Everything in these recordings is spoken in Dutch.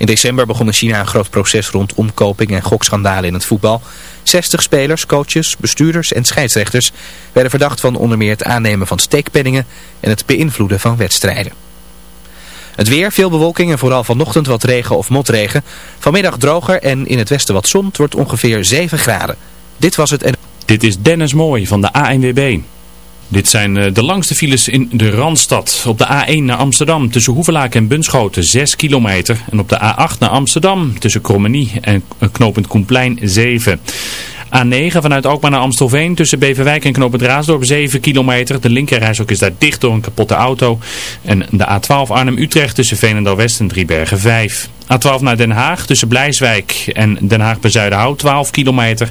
In december begon in China een groot proces rond omkoping en gokschandalen in het voetbal. 60 spelers, coaches, bestuurders en scheidsrechters werden verdacht van onder meer het aannemen van steekpenningen en het beïnvloeden van wedstrijden. Het weer, veel bewolking en vooral vanochtend wat regen of motregen. Vanmiddag droger en in het westen wat zon. Het wordt ongeveer 7 graden. Dit was het en... Dit is Dennis Mooij van de ANWB. Dit zijn eh, de langste files in de Randstad. Op de A1 naar Amsterdam tussen Hoevelaak en Bunschoten 6 kilometer. En op de A8 naar Amsterdam tussen Krommenie en knooppunt Koenplein 7. A9 vanuit Alkmaar naar Amstelveen tussen Beverwijk en knooppunt Raasdorp 7 kilometer. De linkerrijstrook is daar dicht door een kapotte auto. En de A12 Arnhem-Utrecht tussen Veenendaal-West en Driebergen 5. A12 naar Den Haag tussen Blijswijk en Den Haag bij Zuidenhout 12 kilometer.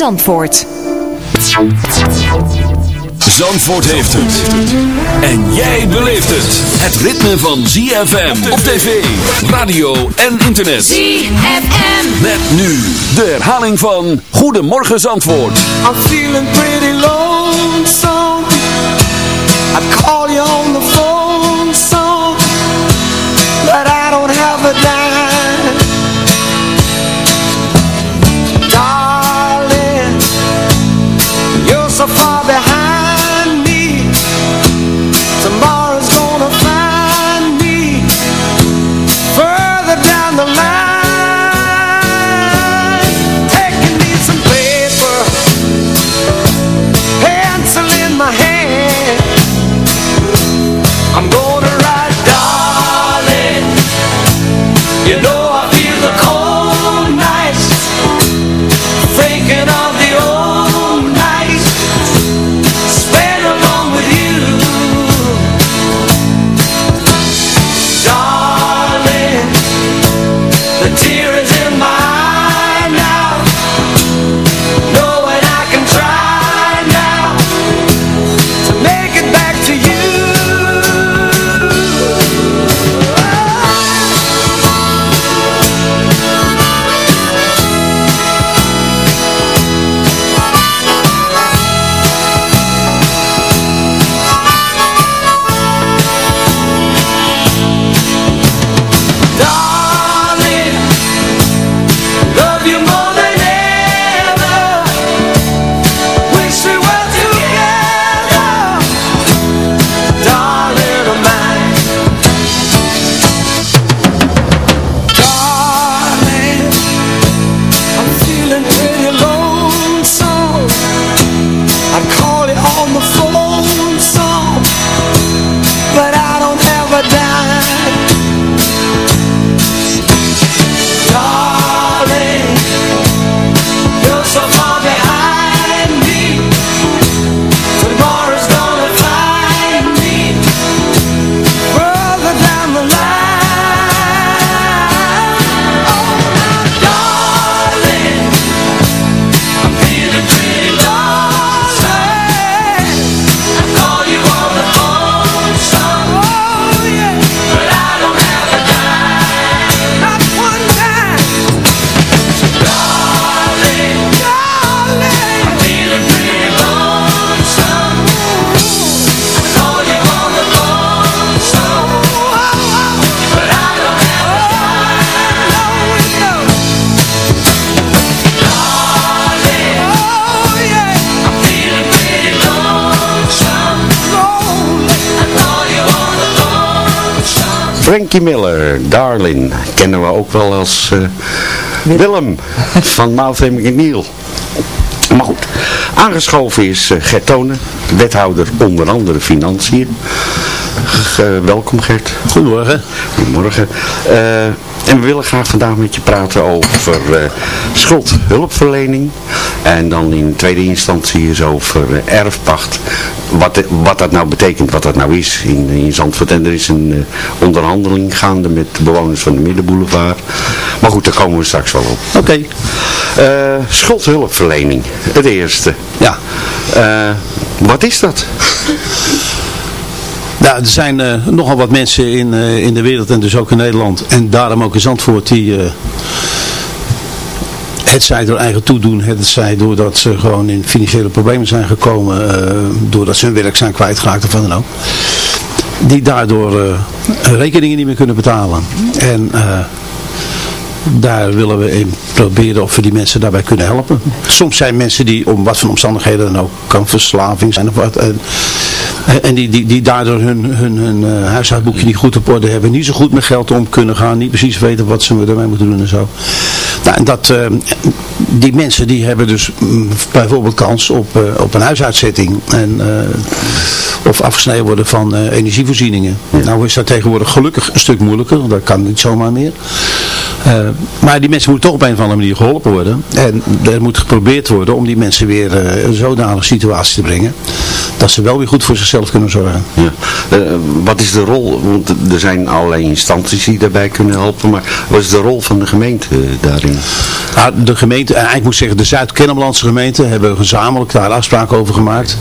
Zandvoort. Zandvoort heeft het. En jij beleeft het. Het ritme van ZFM op tv, radio en internet. ZFM. Met nu de herhaling van Goedemorgen Zandvoort. I'm feeling pretty lonesome. I call you on the phone so far Frankie Miller, Darlin, kennen we ook wel als uh, Willem van Mouth Neil. Maar goed, aangeschoven is uh, Gert Tonen, wethouder onder andere Financiën. Uh, welkom Gert. Goedemorgen. Goedemorgen. Uh, en we willen graag vandaag met je praten over uh, schuldhulpverlening. En dan in tweede instantie is over uh, erfpacht. Wat, wat dat nou betekent, wat dat nou is in, in Zandvoort. En er is een uh, onderhandeling gaande met de bewoners van de Middenboulevard. Maar goed, daar komen we straks wel op. Oké. Okay. schuldhulpverlening, het eerste. Ja. wat is dat? Nou, er zijn uh, nogal wat mensen in, uh, in de wereld en dus ook in Nederland en daarom ook in Zandvoort die uh, het zij door eigen toedoen, het zij doordat ze gewoon in financiële problemen zijn gekomen, doordat ze hun werk zijn kwijtgeraakt of wat dan ook. Die daardoor rekeningen niet meer kunnen betalen. En daar willen we in proberen of we die mensen daarbij kunnen helpen. Soms zijn mensen die om wat voor omstandigheden dan ook, kan verslaving zijn of wat. En, en die, die, die daardoor hun, hun, hun uh, huishoudboekje niet goed op orde hebben. Niet zo goed met geld om kunnen gaan. Niet precies weten wat ze ermee moeten doen en zo. Nou, en dat, uh, die mensen die hebben dus mm, bijvoorbeeld kans op, uh, op een huisuitzetting. En, of afgesneden worden van energievoorzieningen. Ja. Nou is dat tegenwoordig gelukkig een stuk moeilijker. Want dat kan niet zomaar meer. Maar die mensen moeten toch op een of andere manier geholpen worden. En er moet geprobeerd worden om die mensen weer een zodanige situatie te brengen. Dat ze wel weer goed voor zichzelf kunnen zorgen. Ja. Uh, wat is de rol, want er zijn allerlei instanties die daarbij kunnen helpen, maar wat is de rol van de gemeente daarin? Nou, de gemeente, ik moet zeggen, de Zuid-Kennemerlandse gemeente hebben gezamenlijk daar afspraken over gemaakt.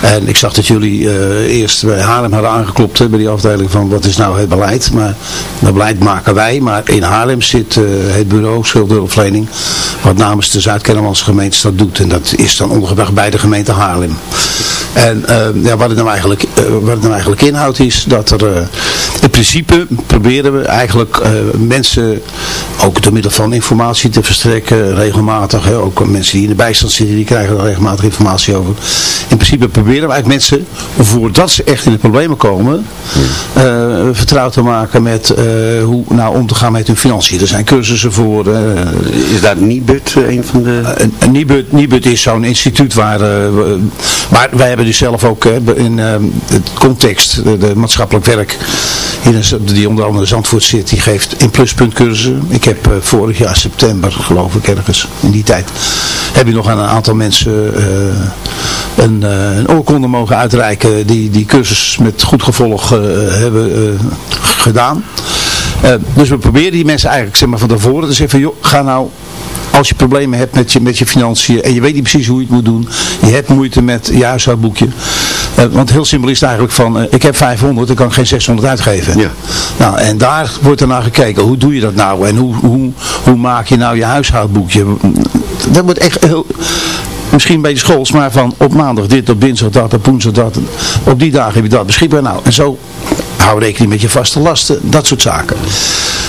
En ik zag dat jullie uh, eerst bij Haarlem hadden aangeklopt hè, bij die afdeling van wat is nou het beleid. Maar dat beleid maken wij, maar in Haarlem zit uh, het bureau schuldhulpverlening wat namens de Zuid-Kennemerlandse gemeente dat doet. En dat is dan ondergebracht bij de gemeente Haarlem. En ja, wat het nou eigenlijk, uh, wat het nou eigenlijk inhoudt is dat er uh, in principe proberen we eigenlijk uh, mensen ook door middel van informatie te verstrekken regelmatig. Hè, ook mensen die in de bijstand zitten die krijgen er regelmatig informatie over. In principe proberen we eigenlijk mensen voordat ze echt in de problemen komen vertrouwd te maken met hoe nou om te gaan met hun financiën. Er zijn cursussen voor. is daar Nibud een van de... Nibud, Nibud is zo'n instituut waar, maar wij hebben dus zelf ook in uh, het context, de, maatschappelijk werk, die onder andere Zandvoort zit, die geeft in pluspunt cursussen. Ik heb uh, vorig jaar september, geloof ik ergens, in die tijd, heb je nog aan een aantal mensen uh, een, een oorkonde mogen uitreiken die die cursus met goed gevolg hebben gedaan. dus we proberen die mensen eigenlijk zeg maar, van tevoren te zeggen van, joh, ga nou als je problemen hebt met je, met je financiën en je weet niet precies hoe je het moet doen, je hebt moeite met je huishoudboekje. Uh, want heel simpel is het eigenlijk van, uh, ik heb 500, ik kan geen 600 uitgeven. Ja. Nou, en daar wordt er naar gekeken, hoe doe je dat nou en hoe, hoe, hoe maak je nou je huishoudboekje? Dat wordt echt heel misschien een beetje schools, maar van op maandag dit, op dinsdag dat, op woensdag dat. Op die dagen heb je dat beschikbaar. Nou, en zo hou rekening met je vaste lasten, dat soort zaken.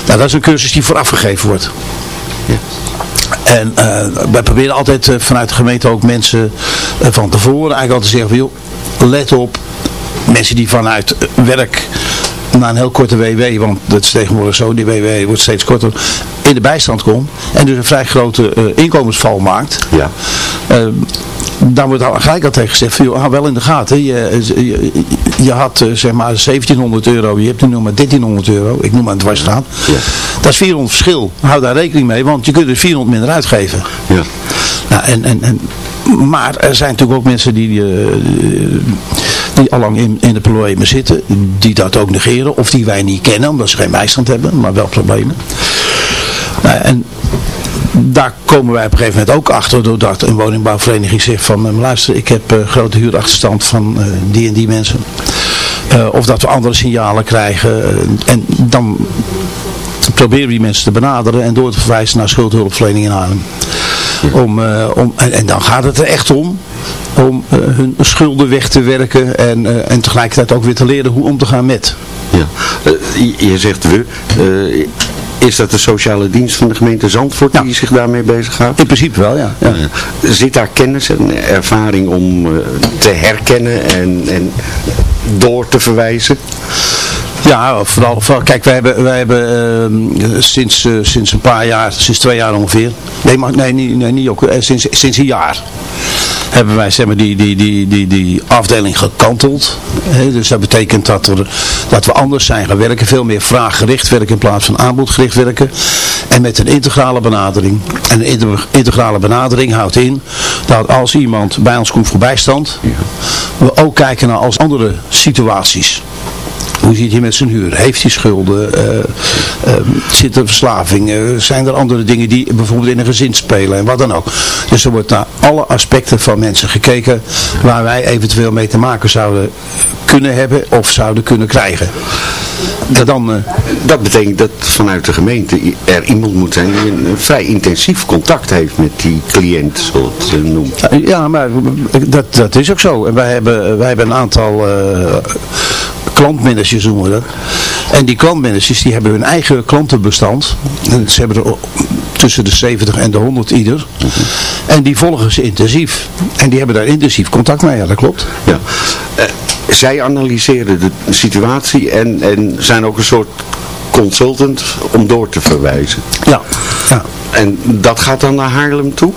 Nou, dat is een cursus die vooraf gegeven wordt. Ja. En uh, wij proberen altijd uh, vanuit de gemeente ook mensen uh, van tevoren eigenlijk altijd te zeggen van joh, let op, mensen die vanuit werk na een heel korte WW, want dat is tegenwoordig zo, die WW wordt steeds korter, in de bijstand komt en dus een vrij grote inkomensval maakt. Ja dan wordt al gelijk al tegen gezegd, van, hou wel in de gaten. Je, je, je had zeg maar 1700 euro, je hebt nu nog maar 1300 euro. Ik noem maar het dwarsstraat. Ja. Dat is 400 verschil. Hou daar rekening mee, want je kunt er 400 minder uitgeven. Ja. Nou, en, en, en, maar er zijn natuurlijk ook mensen die, uh, die allang in, in de problemen zitten, die dat ook negeren. Of die wij niet kennen, omdat ze geen bijstand hebben, maar wel problemen. Nou, en daar komen wij op een gegeven moment ook achter doordat een woningbouwvereniging zegt van uh, luister ik heb uh, grote huurachterstand van uh, die en die mensen of dat we andere signalen krijgen en dan proberen we die mensen te benaderen en door te verwijzen naar schuldhulpverlening in Haarlem om, om, en, en, dan gaat het er echt om om hun schulden weg te werken en, en tegelijkertijd ook weer te leren hoe om te gaan met ja, je zegt we is dat de sociale dienst van de gemeente Zandvoort ja. die zich daarmee bezighoudt? In principe wel, ja. ja. Zit daar kennis en ervaring om te herkennen en, en door te verwijzen? Ja, vooral, vooral kijk, wij hebben, wij hebben ehm, sinds, eh, sinds een paar jaar, sinds twee jaar ongeveer, nee, maar, nee, niet, nee, niet ook, eh, sinds, sinds een jaar hebben wij zeg maar, die, die, die, die, die afdeling gekanteld. Dus dat betekent dat, er, dat we anders zijn gaan werken, veel meer vraaggericht werken in plaats van aanbodgericht werken. En met een integrale benadering. En een integrale benadering houdt in dat als iemand bij ons komt voor bijstand, we ook kijken naar als andere situaties. Hoe zit hij met zijn huur? Heeft hij schulden? Eh, eh, zit er verslaving? Eh, zijn er andere dingen die bijvoorbeeld in een gezin spelen? En wat dan ook. Dus er wordt naar alle aspecten van mensen gekeken waar wij eventueel mee te maken zouden kunnen hebben of zouden kunnen krijgen. En dan, eh, Dat betekent dat vanuit de gemeente er iemand moet zijn die een, vrij intensief contact heeft met die cliënt, zoals het ze noemt. Ja, maar dat, dat is ook zo. En wij hebben, wij hebben een aantal klantmanagers noemen we dat. En die klantmanagers die hebben hun eigen klantenbestand. En ze hebben er tussen de 70 en de 100 ieder. En die volgen ze intensief. En die hebben daar intensief contact mee, ja dat klopt. Ja. Eh, zij analyseren de situatie en, en zijn ook een soort consultant om door te verwijzen. Ja, ja. En dat gaat dan naar Haarlem toe?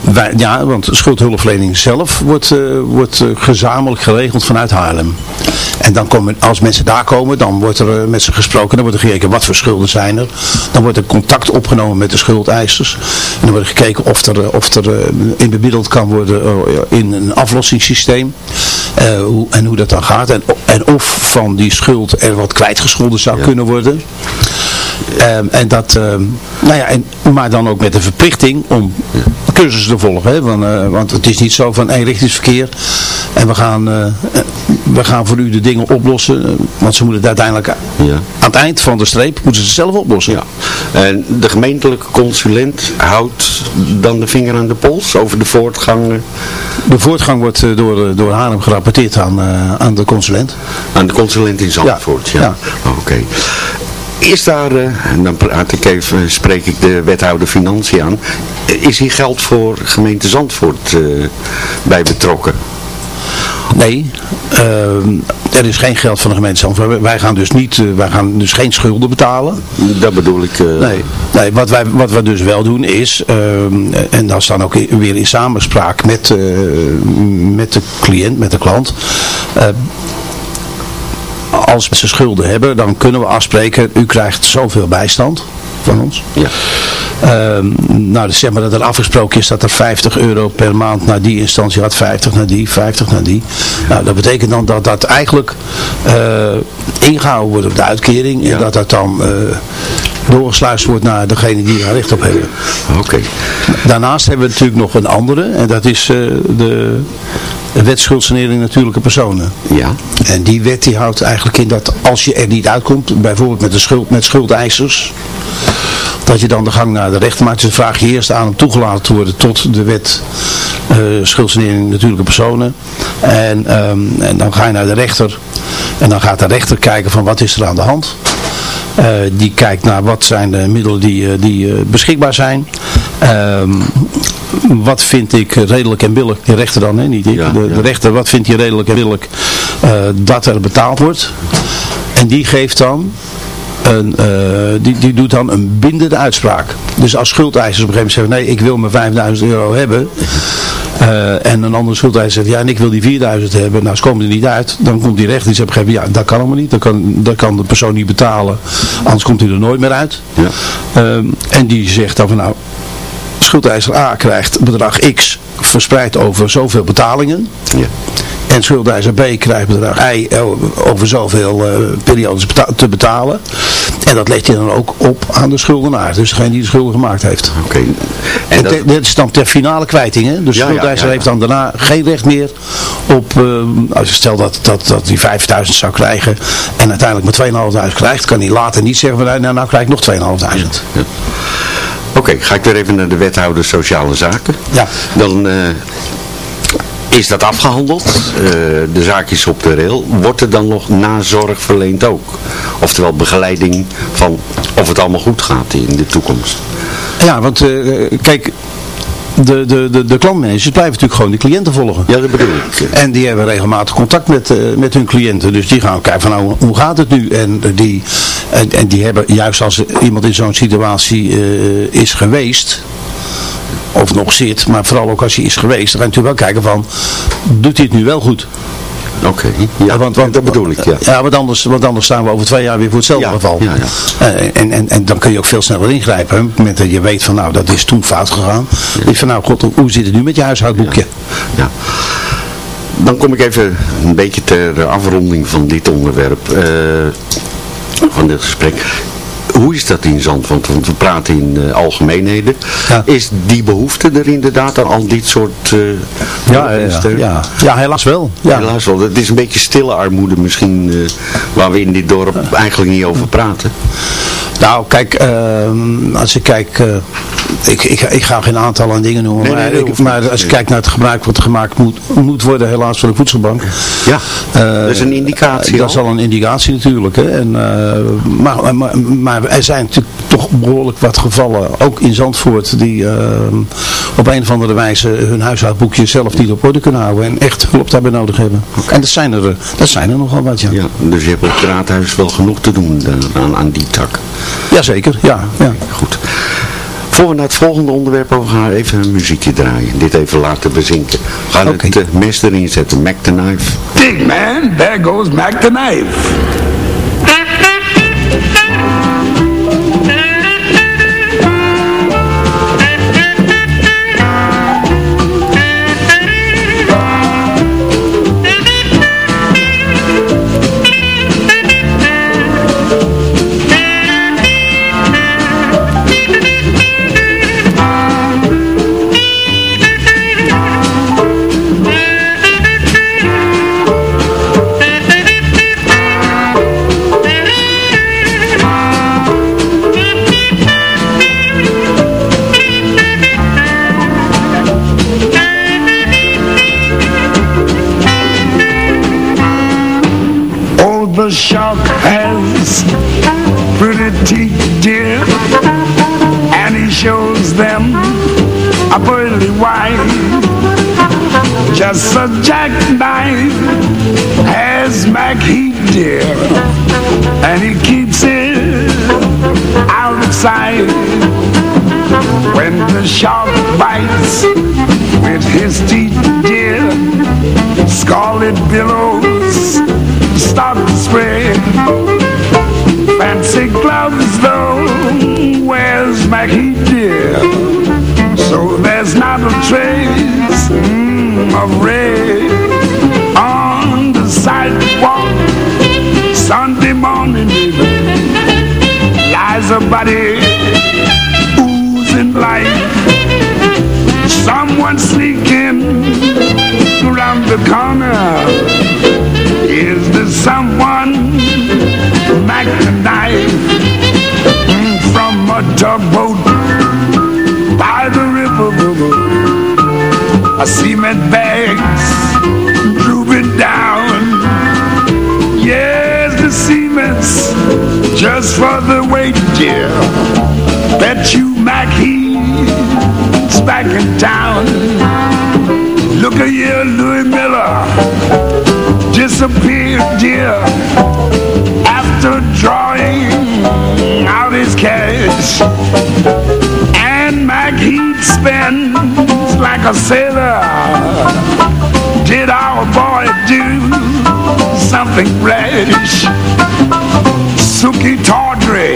Wij, ja, want schuldhulpverlening zelf wordt, eh, wordt eh, gezamenlijk geregeld vanuit Haarlem. En dan komen, als mensen daar komen, dan wordt er eh, met ze gesproken. Dan wordt er gekeken wat voor schulden zijn er. Dan wordt er contact opgenomen met de schuldeisers. En dan wordt er gekeken of er, of er in bemiddeld kan worden in een aflossingssysteem. Hoe, en hoe dat dan gaat. En, en of van die schuld er wat kwijtgescholden zou kunnen worden. Ehm, en dat, ehm, nou ja, en, maar dan ook met de verplichting om cursussen te volgen. Hè? Want, eh, want het is niet zo van eenrichtingsverkeer. En we gaan, eh, we gaan voor u de dingen oplossen. eh, Want ze moeten het uiteindelijk Ja. aan het eind van de streep moeten ze het zelf oplossen. Ja. En de gemeentelijke consulent houdt dan de vinger aan de pols over de voortgang De voortgang wordt door, door Haarlem gerapporteerd aan, aan de consulent. aan de consulent in Zandvoort. Ja. Ja. Oké. Is daar, eh, en dan praat ik even, spreek ik de wethouder financiën aan, eh, is hier geld voor gemeente Zandvoort eh, bij betrokken? Nee, er is geen geld van de gemeente Zandvoort. Wij gaan dus, niet, wij gaan dus geen schulden betalen. Dat bedoel ik. Nee, nee wat, wij, wat we dus wel doen is, en dat is dan ook weer in samenspraak met, met de cliënt, met de klant. Als ze schulden hebben, dan kunnen we afspreken, u krijgt zoveel bijstand van ons. Ja. Ehm, nou, dus zeg maar dat er afgesproken is dat er 50 euro per maand naar die instantie gaat, 50 naar die, 50 naar die. Nou, dat betekent dan dat dat eigenlijk eh, ingehouden wordt op de uitkering en Ja. dat dat dan eh, doorgesluist wordt naar degene die daar recht op hebben. Oké. Daarnaast hebben we natuurlijk nog een andere en dat is eh, de wetschuldsanering natuurlijke personen. Ja. En die wet die houdt eigenlijk in dat als je er niet uitkomt, bijvoorbeeld met, de schuld, met schuldeisers, dat je dan de gang naar de rechter maakt. Dus vraag je eerst aan om toegelaten te worden tot de wet eh schuldsanering natuurlijke personen. En, ehm, en dan ga je naar de rechter en dan gaat de rechter kijken van wat is er aan de hand. Eh, die kijkt naar wat zijn de middelen die, eh, die beschikbaar zijn. Ehm, wat vind ik redelijk en billig, de rechter dan, hè, niet ik, Ja, de, de rechter, wat vindt hij redelijk en billig eh, dat er betaald wordt. En die geeft dan een, eh, die, die doet dan een bindende uitspraak. Dus als schuldeisers op een gegeven moment zeggen, nee, ik wil mijn 5000 euro hebben. eh, en een andere schuldeiser zegt, ja, en ik wil die 4000 hebben. Nou, ze komen er niet uit. Dan komt die rechter die zegt op een gegeven moment, ja, dat kan allemaal niet. Dat kan, dat kan de persoon niet betalen. Anders komt hij er nooit meer uit. Ja. Ehm, en die zegt dan van, nou, schuldeiser A krijgt bedrag X verspreid over zoveel betalingen. Ja. En schuldeiser B krijgt bedrag Y over zoveel eh, periodes beta- te betalen. En dat legt hij dan ook op aan de schuldenaar. Dus degene die de schulden gemaakt heeft. Oké. En, En dat, te- is dan ter finale kwijting. Hè? Dus de Ja, ja, schuldeiser ja, ja. heeft dan daarna geen recht meer op... eh, als je stelt dat, dat, dat hij 5000 zou krijgen en uiteindelijk maar 2.500 krijgt... kan hij later niet zeggen van nou, nou krijg ik nog 2.500. Oké, ga ik weer even naar de wethouder sociale zaken. Ja. Dan eh, is dat afgehandeld. Eh, de zaak is op de rail. Wordt er dan nog nazorg verleend ook? Oftewel begeleiding van of het allemaal goed gaat in de toekomst. Ja, want eh, kijk, de, de, de, de klantmanagers blijven natuurlijk gewoon de cliënten volgen. Ja, dat bedoel ik. En die hebben regelmatig contact met, eh, met hun cliënten. Dus die gaan kijken van nou, hoe gaat het nu? En, die, en, en die hebben, juist als iemand in zo'n situatie eh, is geweest, of nog zit, maar vooral ook als hij is geweest, dan ga je natuurlijk wel kijken van, doet hij het nu wel goed? Oké, ja, want, want, dat bedoel ik, ja. Ja, want anders, want anders staan we over twee jaar weer voor hetzelfde Ja, geval. ja, ja. Eh, en, en, en dan kun je ook veel sneller ingrijpen. hè. Op het moment dat je weet van nou, dat is toen fout gegaan. Ja. van nou, god, hoe zit het nu met je huishoudboekje? Ja. Dan kom ik even een beetje ter afronding van dit onderwerp, eh, van dit gesprek. Hoe is dat in Zandvoort? Want we praten in eh, algemeenheden. Ja. Is die behoefte er inderdaad aan al dit soort eh, Ja, ja, ja, ja. ja, helaas wel. Ja. Helaas wel. Het is een beetje stille armoede misschien, eh, waar we in dit dorp eigenlijk niet over praten. Nou, kijk, ehm, als ik kijk, eh, ik, ik, ik ga geen aantal aan dingen noemen, Nee, maar, ik- maar als je kijkt naar het gebruik wat gemaakt moet, moet worden helaas voor de voedselbank. Ja, Eh, dat is een indicatie Dat is al. een indicatie natuurlijk. Hè. En, eh, maar, maar, maar er zijn natuurlijk toch behoorlijk wat gevallen, ook in Zandvoort, die eh, op een of andere wijze hun huishoudboekje zelf niet op orde kunnen houden en echt hulp daarbij nodig hebben. En dat zijn er, dat zijn er nogal wat, ja. Ja, dus je hebt op het raadhuis wel genoeg te doen eh, aan, aan die tak. Jazeker, ja. ja. Goed. Voor we naar het volgende onderwerp over gaan, even een muziekje draaien. Dit even laten bezinken. We gaan het uh, mes erin zetten. Mac the Knife. Dig, man. There goes Mac the knife. Just a jackknife has Mac Heat, dear, and he keeps it out of sight. When the shark bites with his teeth, dear, scarlet billows start to spread. Fancy gloves though, where's Mackie dear? Lies a body oozing life. Someone sneaking around the corner. Is there someone Mac the knife mm, from a tugboat by the river? A cement bags just for the weight, dear. Bet you Mac he's back in town. Look at here, Louis Miller disappeared, dear, after drawing out his cash. And Mac Heat spends like a sailor. Did our boy do something rash? Suki Tawdry,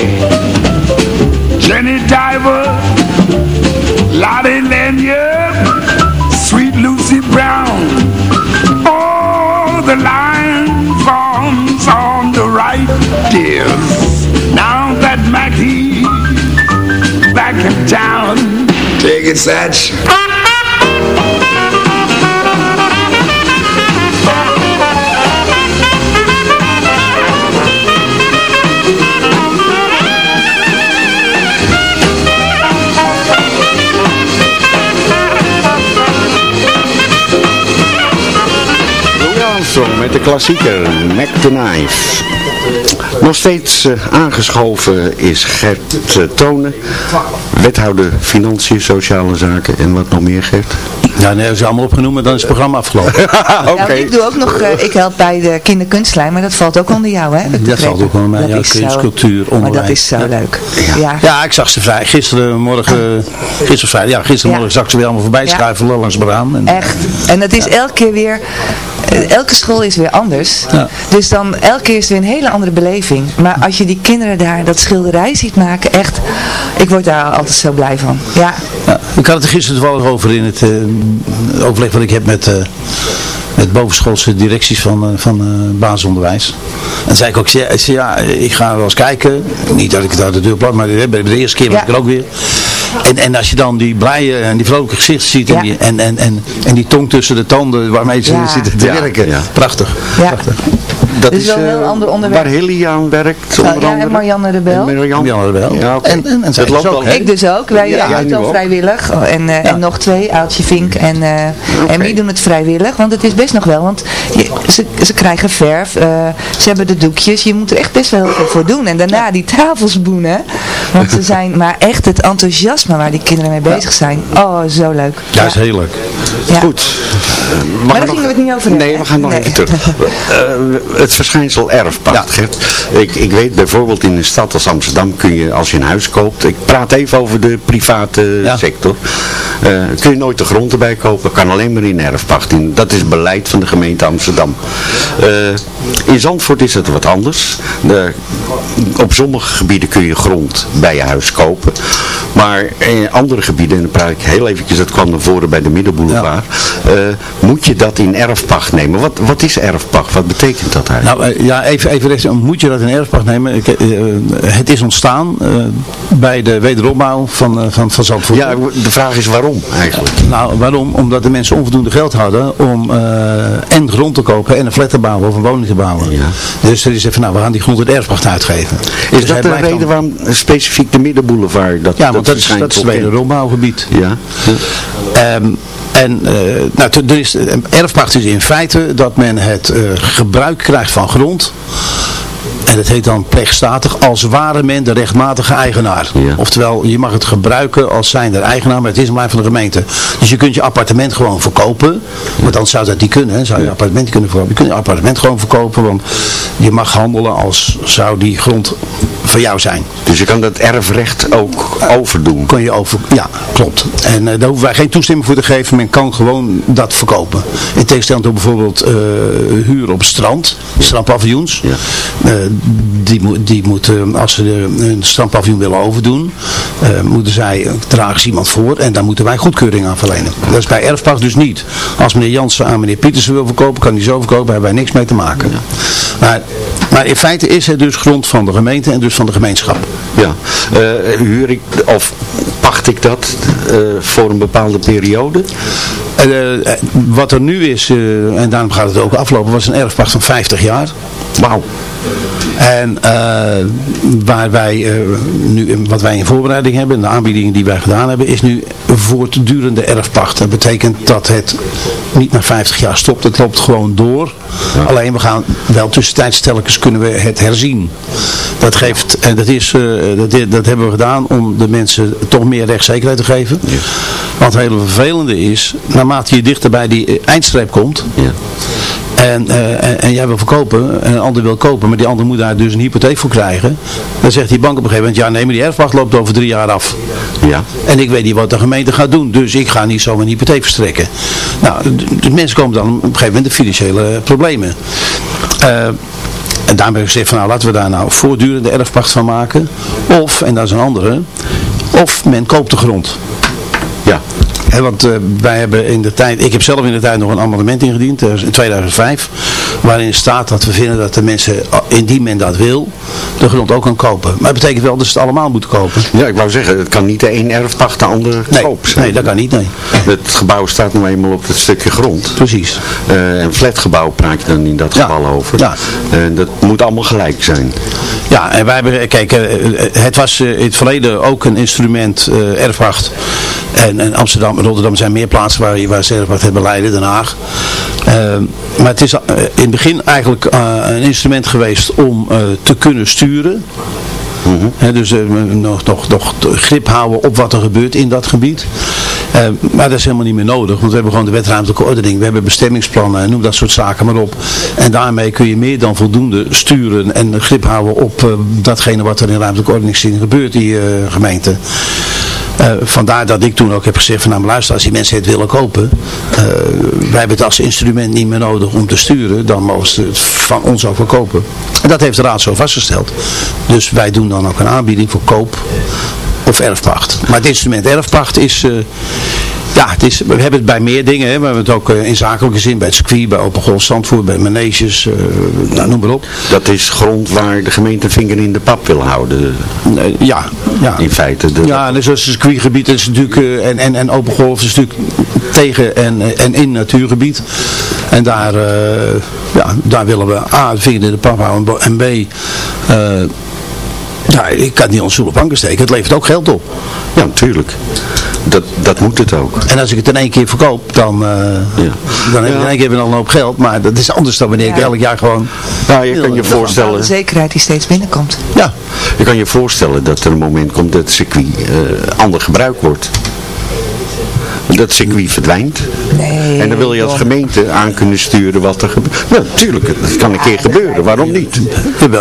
Jenny Diver, Lottie Lanyard, Sweet Lucy Brown. Oh, the line forms on the right, dears. Now that Mackie back in town. Take it, Satch. Met de klassieker Mac the Knife. Nog steeds eh, aangeschoven is Gert uh, Tonen, wethouder Financiën, Sociale Zaken en wat nog meer Gert? Ja, nee, ze allemaal opgenoemd, dan is het programma afgelopen. Ja, ik doe ook nog, uh, ik help bij de kinderkunstlijn, maar dat valt ook onder jou, hè? Dat, dat valt ook onder mij, ja, kunst, cultuur, onderwijs. Maar dat is zo ja. leuk. Ja. ja. ik zag ze vrij, gisterenmorgen, gisteren vrij, ja, gisterenmorgen zag ze weer allemaal voorbij schuiven langs raam. En, Echt, en het is elke keer weer, elke school is weer anders. Dus dan, elke keer is het weer een hele andere beleving. Maar als je die kinderen daar dat schilderij ziet maken, echt, ik word daar altijd zo blij van. Ja. ik had het er gisteren toevallig over in het uh, overleg wat ik heb met, uh, met bovenschoolse directies van, uh, van basisonderwijs. En zei ik ook, zei, ja, ik ga wel eens kijken. Niet dat ik het uit de deur plat, maar de, de eerste keer was ja. ik er ook weer. En, en als je dan die blije en die vrolijke gezichten ziet ja. en, die, en, en, en, en die tong tussen de tanden waarmee ze ja. zitten te werken. Prachtig. Prachtig. Dat is, is wel een heel ander onderwerp. Waar Hilly aan werkt. Onder ja, en Marianne de Bel. En Marianne de Bel. Ja, okay. En, en, en dat loopt ook. Ik dus ook. Wij ja, doen het vrijwillig. Oh, en, uh, en nog twee, Aaltje Vink en uh, okay. Emmy doen het vrijwillig. Want het is best nog wel. Want je, ze, ze krijgen verf. Uh, ze hebben de doekjes. Je moet er echt best wel heel veel voor doen. En daarna die tafels boenen. Want ze zijn maar echt het enthousiasme waar die kinderen mee bezig zijn. Oh, zo leuk. Ja, is heel leuk. Goed. Maar daar gingen we het niet over hebben. Nee, we gaan nog nee. even terug. het verschijnsel erfpacht, ja. Ik, ik weet bijvoorbeeld in een stad als Amsterdam kun je, als je een huis koopt, ik praat even over de private ja. sector, uh, kun je nooit de grond erbij kopen, kan alleen maar in erfpacht. In, dat is beleid van de gemeente Amsterdam. Uh, in Zandvoort is het wat anders. De, op sommige gebieden kun je grond bij je huis kopen, maar in andere gebieden, en dan praat ik heel eventjes, dat kwam naar voren bij de Middenboulevard, ja. Moet je dat in erfpacht nemen. Wat, wat is erfpacht? Wat betekent dat eigenlijk? Nou, ja, even, even rechts, moet je dat in erfpacht nemen? Ik, uh, het is ontstaan bij de wederopbouw van, van, van Zandvoort. Ja, de vraag is waarom eigenlijk? Nou, waarom? Omdat de mensen onvoldoende geld hadden om en grond te kopen en een flat te bouwen of een woning te bouwen. Ja. Dus er is even, nou, we gaan die grond in erfpacht uitgeven. Is dus dat de reden dan... waarom specifiek de Middenboulevard dat Ja, want dat, dat is, dat is het wederopbouwgebied. Ja. ja. Um, en uh, nou, er is, erfpacht is in feite dat men het uh, gebruik krijgt van grond. En dat heet dan pleegstatig als ware men de rechtmatige eigenaar. Ja. Oftewel, je mag het gebruiken als zijn de eigenaar, maar het is blijf van de gemeente. Dus je kunt je appartement gewoon verkopen. Want dan zou dat niet kunnen. Hè. Zou je appartement kunnen verkopen. Je kunt je appartement gewoon verkopen. Want je mag handelen als zou die grond van jou zijn. Dus je kan dat erfrecht ook overdoen? Kun je over, ja, klopt. En uh, daar hoeven wij geen toestemming voor te geven. Men kan gewoon dat verkopen. In tegenstelling tot bijvoorbeeld uh, huur op strand. Strandpaviljoens. Ja. Uh, die, die moeten, als ze een strandpaviljoen willen overdoen, moeten zij, dragen ze iemand voor. En daar moeten wij goedkeuring aan verlenen. Dat is bij erfpacht dus niet. Als meneer Jansen aan meneer Pietersen wil verkopen, kan hij zo verkopen. Daar hebben wij niks mee te maken. Ja. Maar, maar in feite is het dus grond van de gemeente en dus van de gemeenschap. Ja, uh, huur ik of pacht ik dat uh, voor een bepaalde periode? Uh, wat er nu is, en daarom gaat het ook aflopen, was een erfpacht van 50 jaar. Wauw. En uh, waar wij, uh, nu, wat wij in voorbereiding hebben, de aanbiedingen die wij gedaan hebben, is nu voortdurende erfpacht. Dat betekent dat het niet na 50 jaar stopt, het loopt gewoon door. Ja. Alleen we gaan wel tussentijds telkens kunnen we het herzien. Dat geeft, en dat, is, uh, dat, dat hebben we gedaan om de mensen toch meer rechtszekerheid te geven. Ja. Want het hele vervelende is, naarmate je dichter bij die eindstreep komt, ja. En, uh, en, en, jij wil verkopen en een ander wil kopen, maar die ander moet daar dus een hypotheek voor krijgen. Dan zegt die bank op een gegeven moment, ja nee, maar die erfpacht loopt over drie jaar af. Ja. En ik weet niet wat de gemeente gaat doen, dus ik ga niet zo een hypotheek verstrekken. Nou, de mensen komen dan op een gegeven moment de financiële problemen. Uh, en daarom heb ik gezegd van nou laten we daar nou voortdurende erfpacht van maken. Of, en dat is een andere, of men koopt de grond. Ja. He, want uh, wij hebben in de tijd, ik heb zelf in de tijd nog een amendement ingediend, uh, in 2005, waarin staat dat we vinden dat de mensen, indien men dat wil, de grond ook kan kopen. Maar dat betekent wel dat ze het allemaal moeten kopen. Ja, ik wou zeggen, het kan niet de een erfpacht de ander nee, koop zijn. Nee, dat kan niet, nee. Het gebouw staat nu eenmaal op het stukje grond. Precies. Uh, een flatgebouw praat je dan in dat geval over. Ja. dat moet allemaal gelijk zijn. Ja, en wij hebben, kijk, het was in het verleden ook een instrument, erfpacht. En, en Amsterdam Rotterdam zijn meer plaatsen waar, waar ze wat hebben Leiden, Den Haag. maar het is in het begin eigenlijk een instrument geweest om te kunnen sturen. dus uh, nog, nog, nog grip houden op wat er gebeurt in dat gebied. Uh, maar dat is helemaal niet meer nodig, want we hebben gewoon de wetruimtelijke ordening, we hebben bestemmingsplannen, noem dat soort zaken maar op. En daarmee kun je meer dan voldoende sturen en grip houden op uh, datgene wat er in ruimtelijke ordening gebeurt in je gemeente. Uh, vandaar dat ik toen ook heb gezegd van nou luister, als die mensen het willen kopen, uh, wij hebben het als instrument niet meer nodig om te sturen, dan mogen ze het van ons ook verkopen. En dat heeft de raad zo vastgesteld. Dus wij doen dan ook een aanbieding voor koop of erfpacht. Maar het instrument erfpacht is... Uh, ja, het is, we hebben het bij meer dingen. Hè. We hebben het ook uh, in zakelijke zin bij het circuit, bij Open Golf Zandvoort, bij Maneges, uh, nou, noem maar op. Dat is grond waar de gemeente vinger in de pap wil houden. Ja, ja. In feite. De, ja, dus het circuitgebied is natuurlijk, en, en, en Open Golf is natuurlijk tegen en, en in natuurgebied. En daar, ja, daar willen we A, de vinger in de pap houden en B... Ja, ik kan niet ons op banken steken. Het levert ook geld op. Ja, natuurlijk. Dat, dat moet het ook. En als ik het in één keer verkoop, dan, uh, ja. dan heb ik in één keer weer een hoop geld. Maar dat is anders dan wanneer ik elk jaar gewoon... Nou, je kan je voorstellen... De zekerheid die steeds binnenkomt. Ja. Je kan je voorstellen dat er een moment komt dat het circuit uh, ander gebruikt wordt dat circuit verdwijnt. Nee, en dan wil je als gemeente aan kunnen sturen wat er gebeurt. Ja, natuurlijk, dat kan een keer gebeuren. Waarom niet?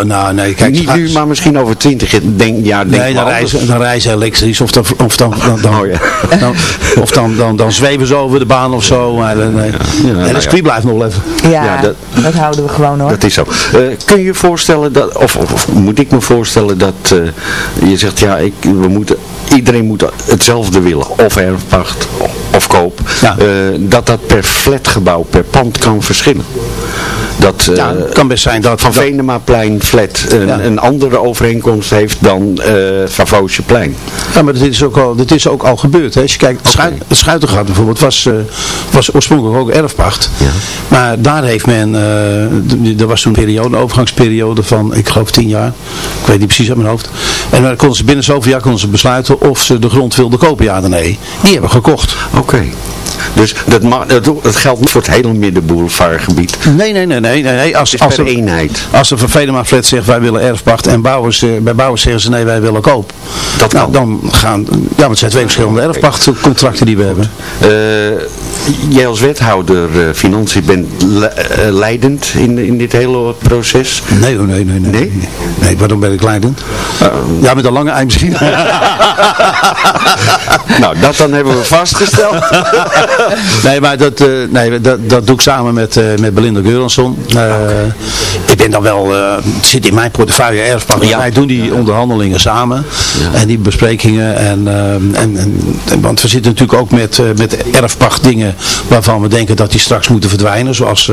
Nou, nee, kijk, niet nu, maar misschien over twintig jaar. Nee, dan reizen, dan reizen elektrisch of dan, of dan, dan, dan, oh, ja. dan of dan, dan, dan zweven ze over de baan of zo. Maar, nee. Ja, en circuit blijft nog even. Ja, ja dat, dat, houden we gewoon hoor. Dat is zo. Uh, kun je je voorstellen dat, of, of, of, moet ik me voorstellen dat uh, je zegt, ja, ik, we moeten, iedereen moet hetzelfde willen. Of erfpacht, of koop, ja. uh, dat dat per flatgebouw, per pand kan verschillen. Dat ja, uh, kan best zijn dat Van dat... Venemaplein flat een, ja. een, andere overeenkomst heeft dan uh, plein. Ja, maar dat is ook al, dat is ook al gebeurd. Hè. Als je kijkt, okay. het Schuitengat bijvoorbeeld was, uh, was oorspronkelijk ook erfpacht. Ja. Maar daar heeft men, er was toen een periode, een overgangsperiode van, ik geloof tien jaar. Ik weet niet precies uit mijn hoofd. En dan konden ze binnen zoveel jaar konden ze besluiten of ze de grond wilden kopen, ja of nee. Die hebben gekocht. Oké. Okay. Dus dat, dat, dat, geldt niet voor het hele middenboulevardgebied. Nee, nee, nee. nee, nee. Als, als, er, eenheid. als de Venema Flat zegt wij willen erfpacht en bouwers, uh, bij bouwers zeggen ze nee wij willen koop. Dat nou, dan gaan, ja, het zijn twee verschillende erfpachtcontracten die we hebben. Uh, jij als wethouder uh, financiën bent le leidend in, in dit hele proces? Nee, nee, nee. Nee? Nee, nee waarom ben ik leidend? ja, met een lange eind misschien. nou, dat dan hebben we vastgesteld. nee, maar dat, nee, dat, dat doe ik samen met, met Belinda Geuransson. Okay. Ik ben dan wel, het zit in mijn portefeuille erfpacht. Wij doen die onderhandelingen samen. En die besprekingen. En, en, en, want we zitten natuurlijk ook met, met erfpacht dingen waarvan we denken dat die straks moeten verdwijnen. Zoals,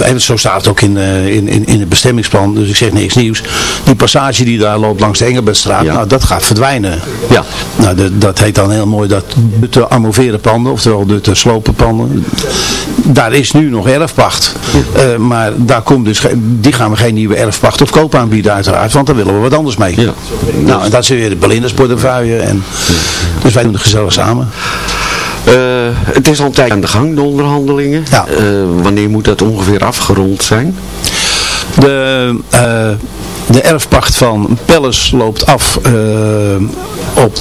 en zo staat het ook in, in, in, in het bestemmingsplan. Dus ik zeg niks nieuws. Die passage die daar loopt langs de Engelbertstraat, nou dat gaat verdwijnen. Ja. Nou, dat, dat heet dan heel mooi dat te amoveren panden, oftewel de, de slopenpanden. Daar is nu nog erfpacht. Uh, maar daar komt dus, die gaan we geen nieuwe erfpacht of koop aanbieden uiteraard, want daar willen we wat anders mee. Ja. Nou, en dat is weer de Belinda's portefeuille. En, dus wij doen het gezellig samen. Uh, het is al een tijd aan de gang, de onderhandelingen. Ja. Uh, wanneer moet dat ongeveer afgerond zijn? De, de erfpacht van Pelles loopt af op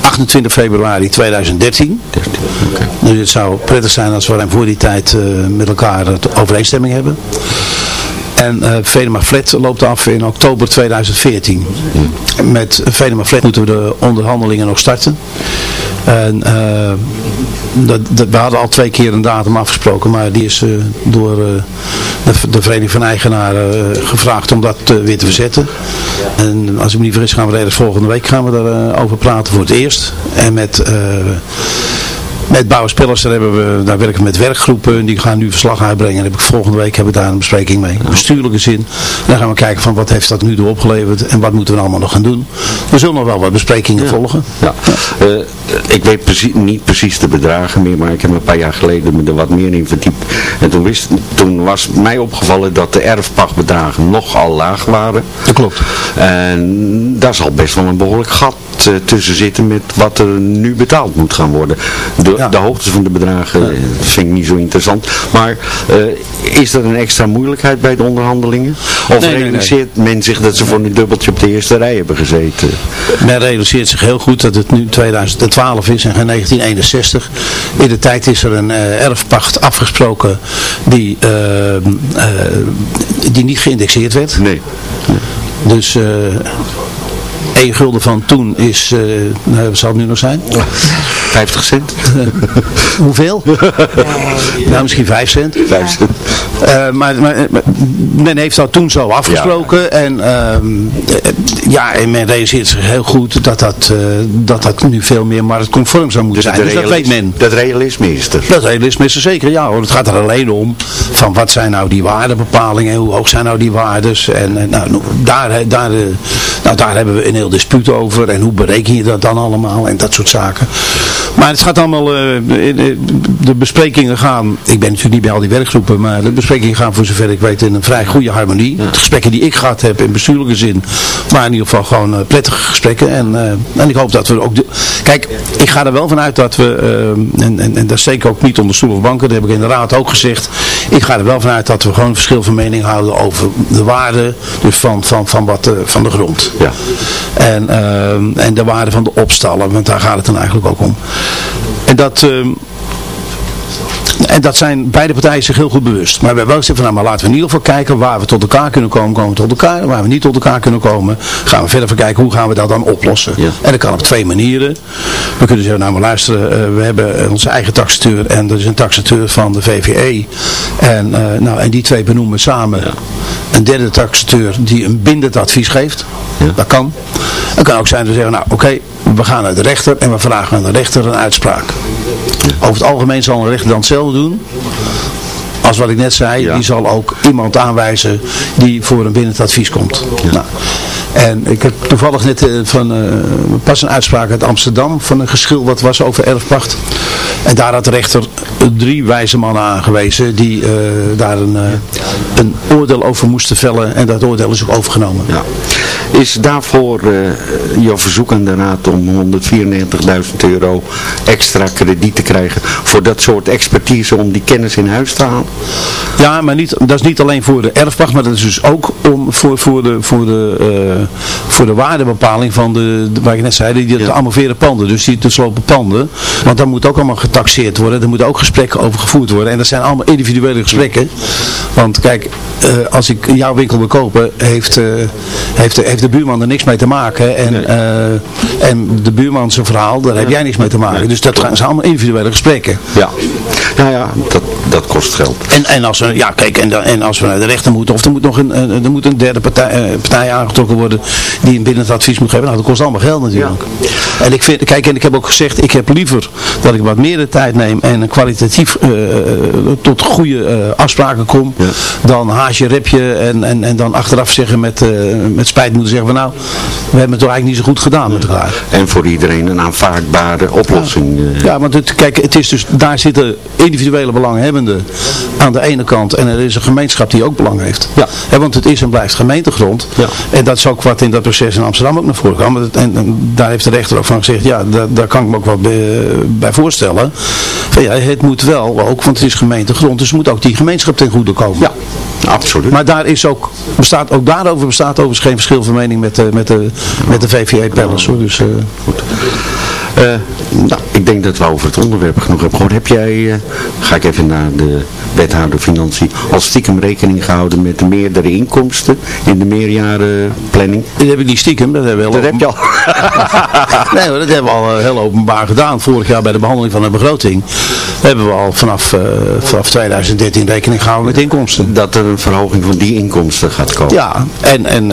28 februari 2013. Okay. Dus het zou prettig zijn als we hem voor die tijd uh, met elkaar overeenstemming hebben. En uh, Venema Flat loopt af in oktober 2014. Hmm. Met Venema Flat moeten we de onderhandelingen nog starten. En uh, dat, we hadden al twee keer een datum afgesproken, maar die is uh, door uh, de, Vereniging van Eigenaren gevraagd om dat weer te verzetten. En als ik me niet vergis gaan we ergens volgende week gaan we daarover praten voor het eerst. En met met bouwspillers, daar, hebben we, daar werken we met werkgroepen. Die gaan nu verslag uitbrengen. Heb ik, volgende week heb ik daar een bespreking mee. Bestuurlijke zin. En dan gaan we kijken van wat heeft dat nu door opgeleverd. En wat moeten we allemaal nog gaan doen. Er zullen nog wel wat besprekingen ja. volgen. Ja. Uh, ik weet precies, niet precies de bedragen meer. Maar ik heb een paar jaar geleden me er wat meer in verdiept. En toen, wist, toen was mij opgevallen dat de erfpachtbedragen nogal laag waren. Dat klopt. En daar zal best wel een behoorlijk gat uh, tussen zitten met wat er nu betaald moet gaan worden. De, de hoogte van de bedragen ja. vind ik niet zo interessant. Maar is er een extra moeilijkheid bij de onderhandelingen? Of nee, realiseert nee, nee. men zich dat ze voor een dubbeltje op de eerste rij hebben gezeten? Men realiseert zich heel goed dat het nu 2012 is en geen 1961. In de tijd is er een erfpacht afgesproken die, die niet geïndexeerd werd. Nee. Dus uh, 1 gulden van toen is, uh, nou, wat zal het nu nog zijn? 50 cent. Hoeveel? nou, misschien 5 cent. 5 cent. Uh, maar, maar, men heeft dat toen zo afgesproken. Ja. En, uh, ja, en men realiseert zich heel goed dat dat, uh, dat, dat nu veel meer marktconform zou moeten dus zijn. Dus dat weet men. Dat realisme is er. Dat realisme is er zeker, ja. Hoor. Het gaat er alleen om van wat zijn nou die waardebepalingen. Hoe hoog zijn nou die waardes. En nou, daar, daar, nou, daar hebben we een heel dispuut over. En hoe bereken je dat dan allemaal. En dat soort zaken. Maar het gaat allemaal, de besprekingen gaan. Ik ben natuurlijk niet bij al die werkgroepen. Maar de besprekingen gaan voor zover ik weet in een vrij goede harmonie. De gesprekken die ik gehad heb in bestuurlijke zin. Maar in ieder geval gewoon uh, prettige gesprekken. En, en ik hoop dat we ook... De... Kijk, ik ga er wel vanuit dat we... En, en, en dat steek ik ook niet onder stoel of banken. Dat heb ik in de raad ook gezegd. Ik ga er wel vanuit dat we gewoon een verschil van mening houden over de waarde dus van, van, van, wat, van de grond. Ja. En, en de waarde van de opstallen. Want daar gaat het dan eigenlijk ook om. En dat... En dat zijn beide partijen zich heel goed bewust. Maar we hebben wel gezegd van nou, maar laten we in ieder geval kijken waar we tot elkaar kunnen komen, komen we tot elkaar. Waar we niet tot elkaar kunnen komen, gaan we verder kijken hoe gaan we dat dan oplossen. Ja. En dat kan op twee manieren. We kunnen zeggen, nou maar luisteren, uh, we hebben onze eigen taxateur en dat is een taxateur van de VVE. En, uh, nou, en die twee benoemen samen ja. een derde taxateur die een bindend advies geeft. Ja. Dat kan. Het kan ook zijn dat we zeggen, nou oké, okay, we gaan naar de rechter en we vragen aan de rechter een uitspraak. Over het algemeen zal een rechter dan hetzelfde doen. Als wat ik net zei, ja. die zal ook iemand aanwijzen die voor een bindend advies komt. Ja. Nou, en ik heb toevallig net uh, van, uh, pas een uitspraak uit Amsterdam van een geschil wat was over erfpacht. En daar had de rechter drie wijze mannen aangewezen die uh, daar een, een oordeel over moesten vellen. En dat oordeel is ook overgenomen. Ja. Is daarvoor jouw verzoek aan de raad om 194.000 euro extra krediet te krijgen voor dat soort expertise om die kennis in huis te halen? Ja, maar niet, dat is niet alleen voor de erfpacht, maar dat is dus ook om, voor, voor, de, voor, de, uh, voor de waardebepaling van de, de, waar ik net zei, die, die ja. amorveren panden, dus die te slopen panden. Want dat moet ook allemaal getaxeerd worden, er moeten ook gesprekken over gevoerd worden. En dat zijn allemaal individuele gesprekken. Want kijk, uh, als ik jouw winkel wil kopen, heeft, uh, heeft, heeft de buurman er niks mee te maken. En, nee. en de buurman zijn verhaal, daar heb jij niks mee te maken. Nee. Dus dat zijn allemaal individuele gesprekken. Ja, ja, ja dat, dat kost geld. En, en als we, ja kijk, en, en als we naar de rechter moeten, of er moet nog een, er moet een derde partij, partij aangetrokken worden die een binnen het advies moet geven, nou dat kost allemaal geld natuurlijk. Ja. En ik vind, kijk, en ik heb ook gezegd, ik heb liever dat ik wat meer de tijd neem en kwalitatief uh, tot goede uh, afspraken kom, ja. dan haasje, repje en, en, en dan achteraf zeggen met, met spijt moeten zeggen van nou, we hebben het toch eigenlijk niet zo goed gedaan met elkaar. En voor iedereen een aanvaardbare oplossing. Ja, ja want het, kijk, het is dus, daar zitten individuele belanghebbenden aan de ene kant en er is een gemeenschap die ook belang heeft. Ja. He, want het is en blijft gemeentegrond. Ja. En dat is ook wat in dat proces in Amsterdam ook naar voren kwam. En, en, daar heeft de rechter ook van gezegd, ja, daar, daar kan ik me ook wat bij, bij voorstellen. Van, ja, het moet wel ook, want het is gemeentegrond, dus moet ook die gemeenschap ten goede komen. Ja, absoluut. Maar daar is ook, bestaat, ook daarover bestaat overigens geen verschil van mening met de, met de, met de VVA Palace. Hoor. Dus, uh, Goed. Uh, nou, ik denk dat we over het onderwerp genoeg hebben gehoord. Heb jij, uh, ga ik even naar de wethouder Financiën, al stiekem rekening gehouden met de meerdere inkomsten in de meerjarenplanning? Dat heb ik niet stiekem, dat hebben we Dat heb je al. nee, dat hebben we al heel openbaar gedaan. Vorig jaar bij de behandeling van de begroting hebben we al vanaf, uh, vanaf 2013 rekening gehouden met inkomsten. Dat er een verhoging van die inkomsten gaat komen? Ja, en, en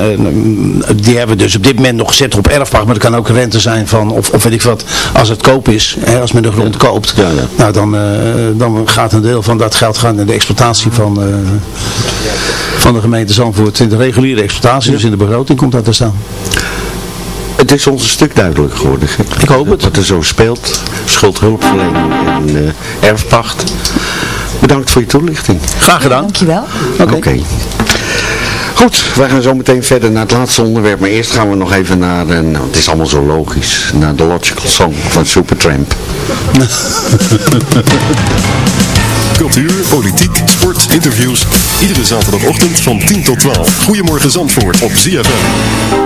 die hebben we dus op dit moment nog gezet op erfpacht, maar dat kan ook rente zijn van, of, of weet ik wat, als het koop is, hè, als men de grond koopt, ja, ja. nou dan, uh, dan gaat een deel van dat geld gaan naar de exploitatie van, uh, van de gemeente Zandvoort, in de reguliere exploitatie, ja. dus in de begroting komt dat te staan. Het is ons een stuk duidelijk geworden. Ik hoop het. Wat er zo speelt, schuldhulpverlening en uh, erfpacht. Bedankt voor je toelichting. Graag gedaan. Dankjewel. Oké. Okay. Okay. Goed, wij gaan zo meteen verder naar het laatste onderwerp. Maar eerst gaan we nog even naar, nou, het is allemaal zo logisch, naar de Logical Song van Supertramp. Cultuur, politiek, sport, interviews. Iedere zaterdagochtend van 10 tot 12. Goedemorgen Zandvoort op ZFM.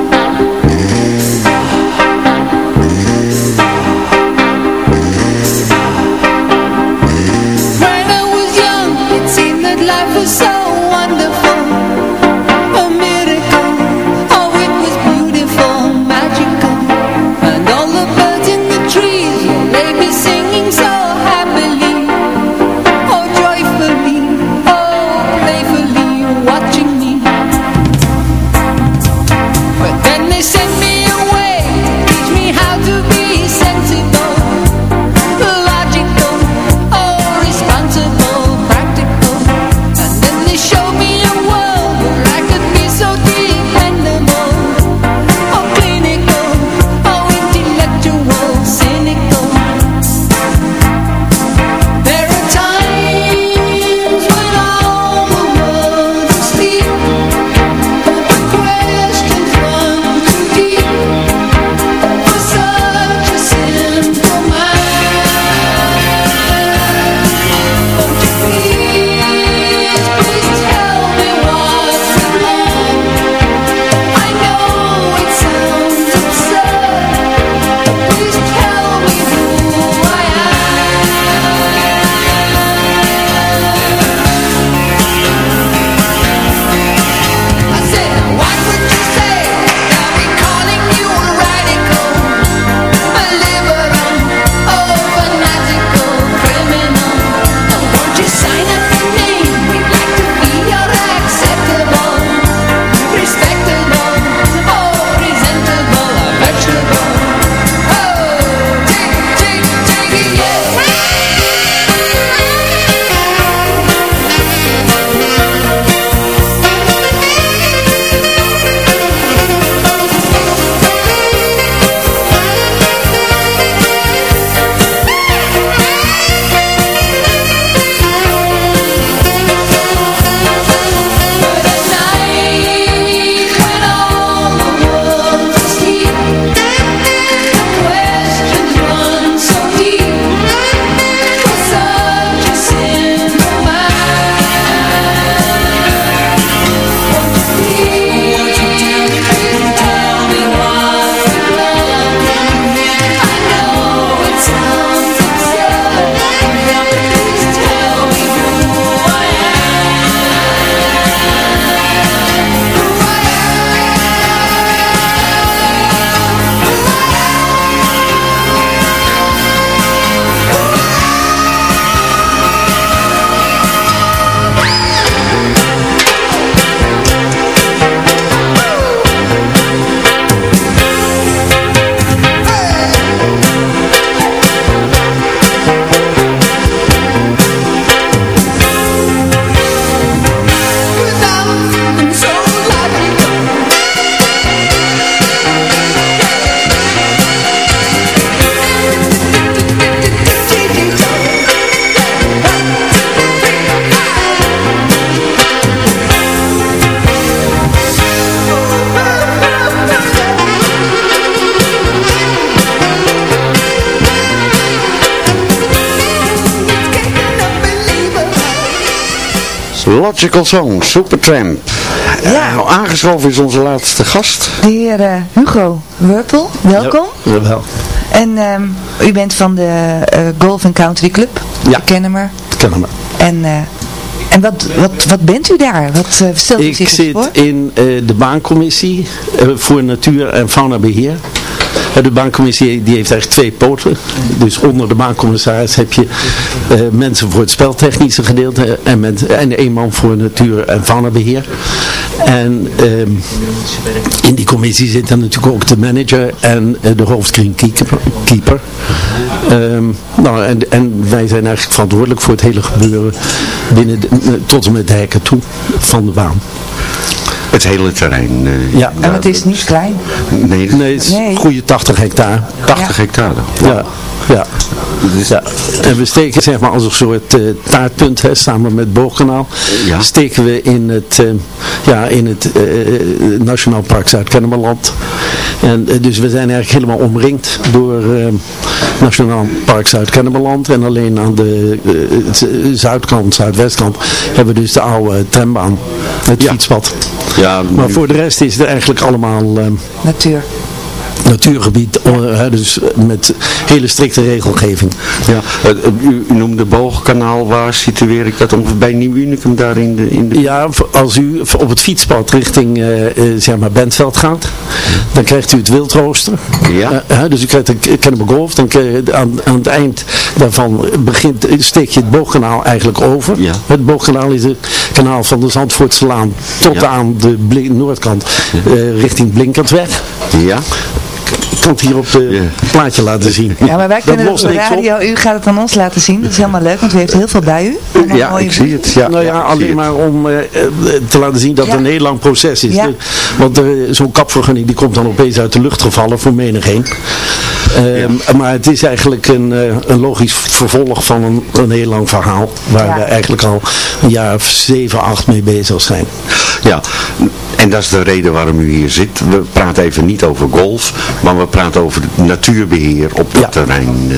Logical Song, Supertramp. Ja. Uh, aangeschoven is onze laatste gast. De heer uh, Hugo Wurpel, welkom. Ja, wel. En um, u bent van de uh, Golf Country Club, ja. Kennemer. Kennemer. En, en wat, wat, wat bent u daar? Wat stelt u Ik zich zit voor? in de baancommissie voor natuur- en faunabeheer. De baancommissie die heeft eigenlijk twee poten. Dus onder de baancommissaris heb je uh, mensen voor het speltechnische gedeelte en, met, en één man voor natuur- en faunabeheer. En um, in die commissie zit dan natuurlijk ook de manager en uh, de hoofdscreenkeeper. Um, nou, en, en wij zijn eigenlijk verantwoordelijk voor het hele gebeuren binnen tot en met de hekken toe van de baan. Het hele terrein. ja. En het is niet klein. Nee, nee het is een goede 80 hectare. 80 hectare? Ja. Ja. ja. En we steken zeg maar als een soort uh, taartpunt, hè, samen met Boogkanaal, ja. steken we in het, uh, ja, in het uh, Nationaal Park Zuid-Kennemerland. En dus we zijn eigenlijk helemaal omringd door Nationaal Park Zuid-Kennemerland. En alleen aan de zuidkant, zuidwestkant, hebben we dus de oude trambaan, het ja. fietspad. Ja, maar voor de rest is het eigenlijk allemaal... Natuur natuurgebied, dus met hele strikte regelgeving. Ja, u, u noemde Boogkanaal, waar situeer ik dat? Bij Nieuw Unicum daar in de, in de... Ja, als u op het fietspad richting zeg maar Bentveld gaat, dan krijgt u het wildrooster. Ja. Dus u krijgt een Golf, dan aan, aan het eind daarvan begint, steek je het Boogkanaal eigenlijk over. Ja. Het Boogkanaal is het kanaal van de Zandvoortselaan tot aan de noordkant richting Blinkendweg. Ja kan het hier op het plaatje laten zien. Ja, maar wij kunnen het op de radio, u gaat het aan ons laten zien. Dat is helemaal leuk, want u heeft heel veel bij u. Ja, ik zie het. Ja, nou ja, alleen maar om uh, te laten zien dat het een heel lang proces is. Ja. want uh, zo'n kapvergunning die komt dan opeens uit de lucht gevallen voor menigeen. Um, maar het is eigenlijk een, uh, een logisch vervolg van een, een heel lang verhaal. Waar we eigenlijk al een jaar of zeven, acht mee bezig zijn. Ja, en dat is de reden waarom u hier zit. We praten even niet over golf, maar we praten over het natuurbeheer op dat terrein.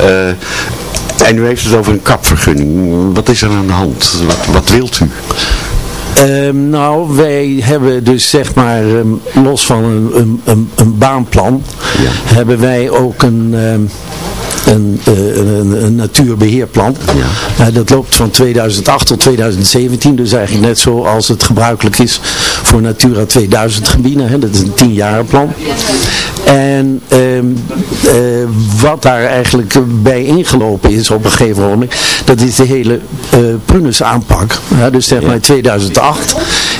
Uh, en u heeft het over een kapvergunning. Wat is er aan de hand? Wat, wat wilt u? Um, nou, wij hebben dus zeg maar, um, los van een, een, een, baanplan, ja. hebben wij ook een... Um, een, een, een, natuurbeheerplan. Ja. Uh, dat loopt van 2008 tot 2017, dus eigenlijk net zoals het gebruikelijk is voor Natura 2000 gebieden. Hè. Dat is een 10 jaar plan. En uh, uh, wat daar eigenlijk bij ingelopen is op een gegeven moment, dat is de hele prunus aanpak. Dus zeg maar in 2008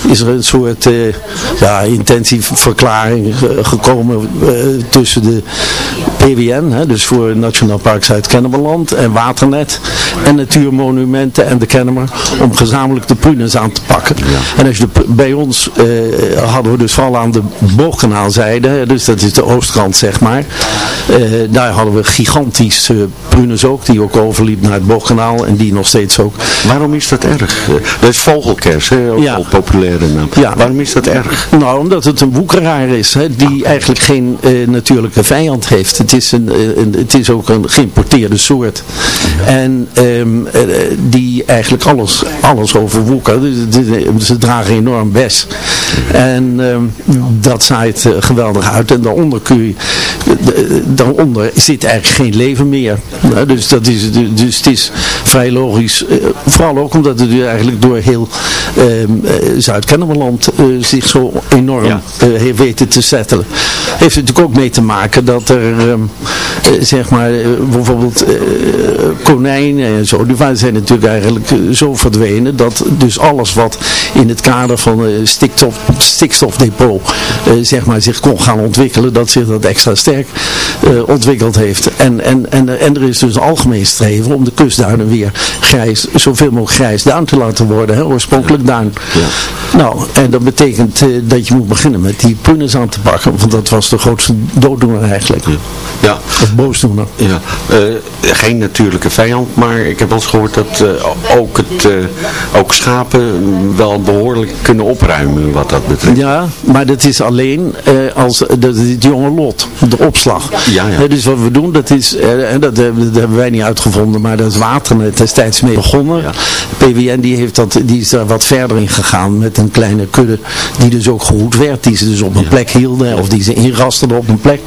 is er een soort uh, ja, intentieverklaring gekomen tussen de PWN, hè, dus voor Nationaal Park Zuid-Kennemerland en Waternet en Natuurmonumenten en de Kennemer om gezamenlijk de prunus aan te pakken. Ja. En als je de, bij ons hadden we dus vooral aan de boogkanaalzijde, dus dat is de oostkant zeg maar. Uh, daar hadden we gigantische uh, prunes ook, die ook overliep naar het Bochkanaal en die nog steeds ook. Waarom is dat erg? Uh, dat is vogelkers, hè? ook ja. populaire naam. Ja. Waarom is dat erg? Nou, omdat het een woekeraar is, hè, die eigenlijk geen uh, natuurlijke vijand heeft. Het is, een, een, het is ook een geïmporteerde soort. Ja. En um, die eigenlijk alles, alles overwoekert. Dus, ze dragen enorm bes. En um, dat zaait geweldig uit. En daaronder kun je, daaronder zit eigenlijk geen leven meer. dus, dat is, dus het is vrij logisch. Eh, vooral ook omdat het eigenlijk door heel ehm, eh, Zuid-Kennemerland uh, zich zo enorm ja. heeft weten te settelen. Heeft het natuurlijk ook mee te maken dat er um, zeg maar bijvoorbeeld konijnen en zo, die zijn natuurlijk eigenlijk zo verdwenen dat dus alles wat in het kader van een stikstof, stikstofdepot zeg maar zich kon gaan ontwikkelen, dat zich dat extra sterk ontwikkeld heeft. En, en, en, en er is dus een algemeen streven om de kustduinen weer grijs, zoveel mogelijk grijs duin te laten worden. Hè, oorspronkelijk duin. Ja. Nou, en dat betekent dat je moet beginnen met die punes aan te pakken. Want dat was de grootste dooddoener eigenlijk. Ja. Of boosdoener. Ja. Uh, geen natuurlijke vijand, maar ik heb wel eens gehoord dat ook, het, ook schapen wel behoorlijk kunnen opruimen wat dat betreft. Ja, maar dat is alleen als dat het jonge lot, de opslag. Ja, ja. dus wat we doen, dat is, en dat, dat, hebben wij niet uitgevonden, maar dat is Waternet destijds mee begonnen. Ja. PWN die, heeft dat, die is daar wat verder in gegaan met een kleine kudde die dus ook gehoed werd, die ze dus op een plek hielden of die ze inrasterden op een plek.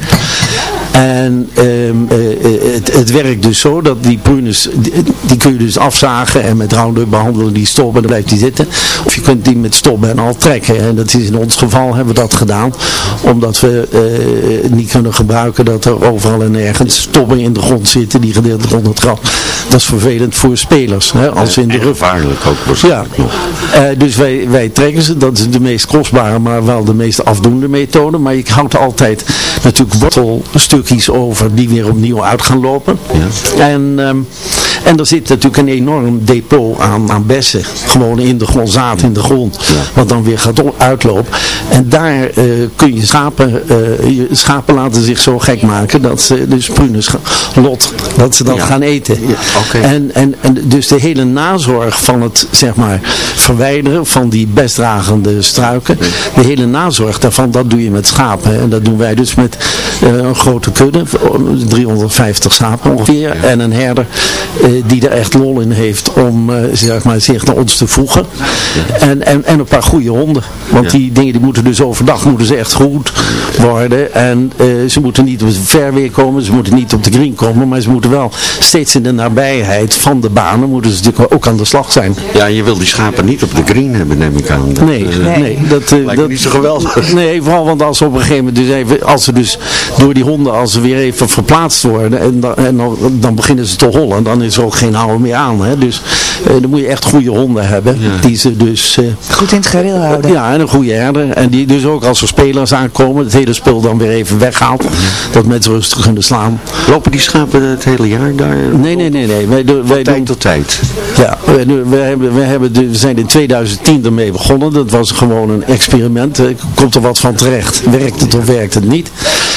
En um, uh, het, het werkt dus zo dat die prunes, die, die, kun je dus afzagen en met Roundup behandelen die stop en dan blijft die zitten. Of je kunt die met stop en al trekken. En dat is in ons geval hebben we dat gedaan. Omdat we uh, niet kunnen gebruiken dat er overal en nergens stoppen in de grond zitten die gedeeltelijk onder het gras. Dat is vervelend voor spelers. Hè, als in de gevaarlijk ook waarschijnlijk ja. nog. Uh, dus wij, wij trekken ze. Dat is de meest kostbare, maar wel de meest afdoende methode. Maar ik houd altijd natuurlijk wortelstuk over die weer opnieuw uit gaan lopen. Ja. En, um, En er zit natuurlijk een enorm depot aan, aan bessen. Gewoon in de grond, zaad in de grond. Wat dan weer gaat uitlopen. En daar kun je schapen, je schapen laten zich zo gek maken dat ze dus prunus lot, dat ze dat gaan eten. en, en, en dus de hele nazorg van het zeg maar verwijderen van die bestdragende struiken. De hele nazorg daarvan, dat doe je met schapen. En dat doen wij dus met uh, een grote kudde, 350 schapen ongeveer. En een herder uh, die er echt lol in heeft om uh, zeg maar, zich naar ons te voegen. En, en, en een paar goede honden. Want die dingen die moeten dus overdag moeten ze echt goed worden. En ze moeten niet ver weer komen, ze moeten niet op de green komen, maar ze moeten wel steeds in de nabijheid van de banen moeten ze natuurlijk ook aan de slag zijn. Ja, je wil die schapen niet op de green hebben, neem ik aan. nee, nee, nee. Dat, uh, dat niet zo geweldig. Nee, vooral want als ze op een gegeven moment dus even, als ze dus door die honden, als ze weer even verplaatst worden en, dan, en dan, dan beginnen ze te hollen, dan is er ook geen houden meer aan. Hè. Dus uh, dan moet je echt goede honden hebben, die ze dus... Uh, Goed in het gereel houden. Ja, en een goede herder. En die dus ook als er spelers aankomen, het hele spul dan weer even weghaalt, dat mensen rustig kunnen slaan. Lopen die schapen het hele jaar daar? Nee, nee, nee. nee. Wij, wij tijd doen, tot tijd? Ja, wij, wij, hebben, wij hebben de, zijn in 2010 ermee begonnen. Dat was gewoon een experiment. Komt er wat van terecht? Werkt het of werkt het niet?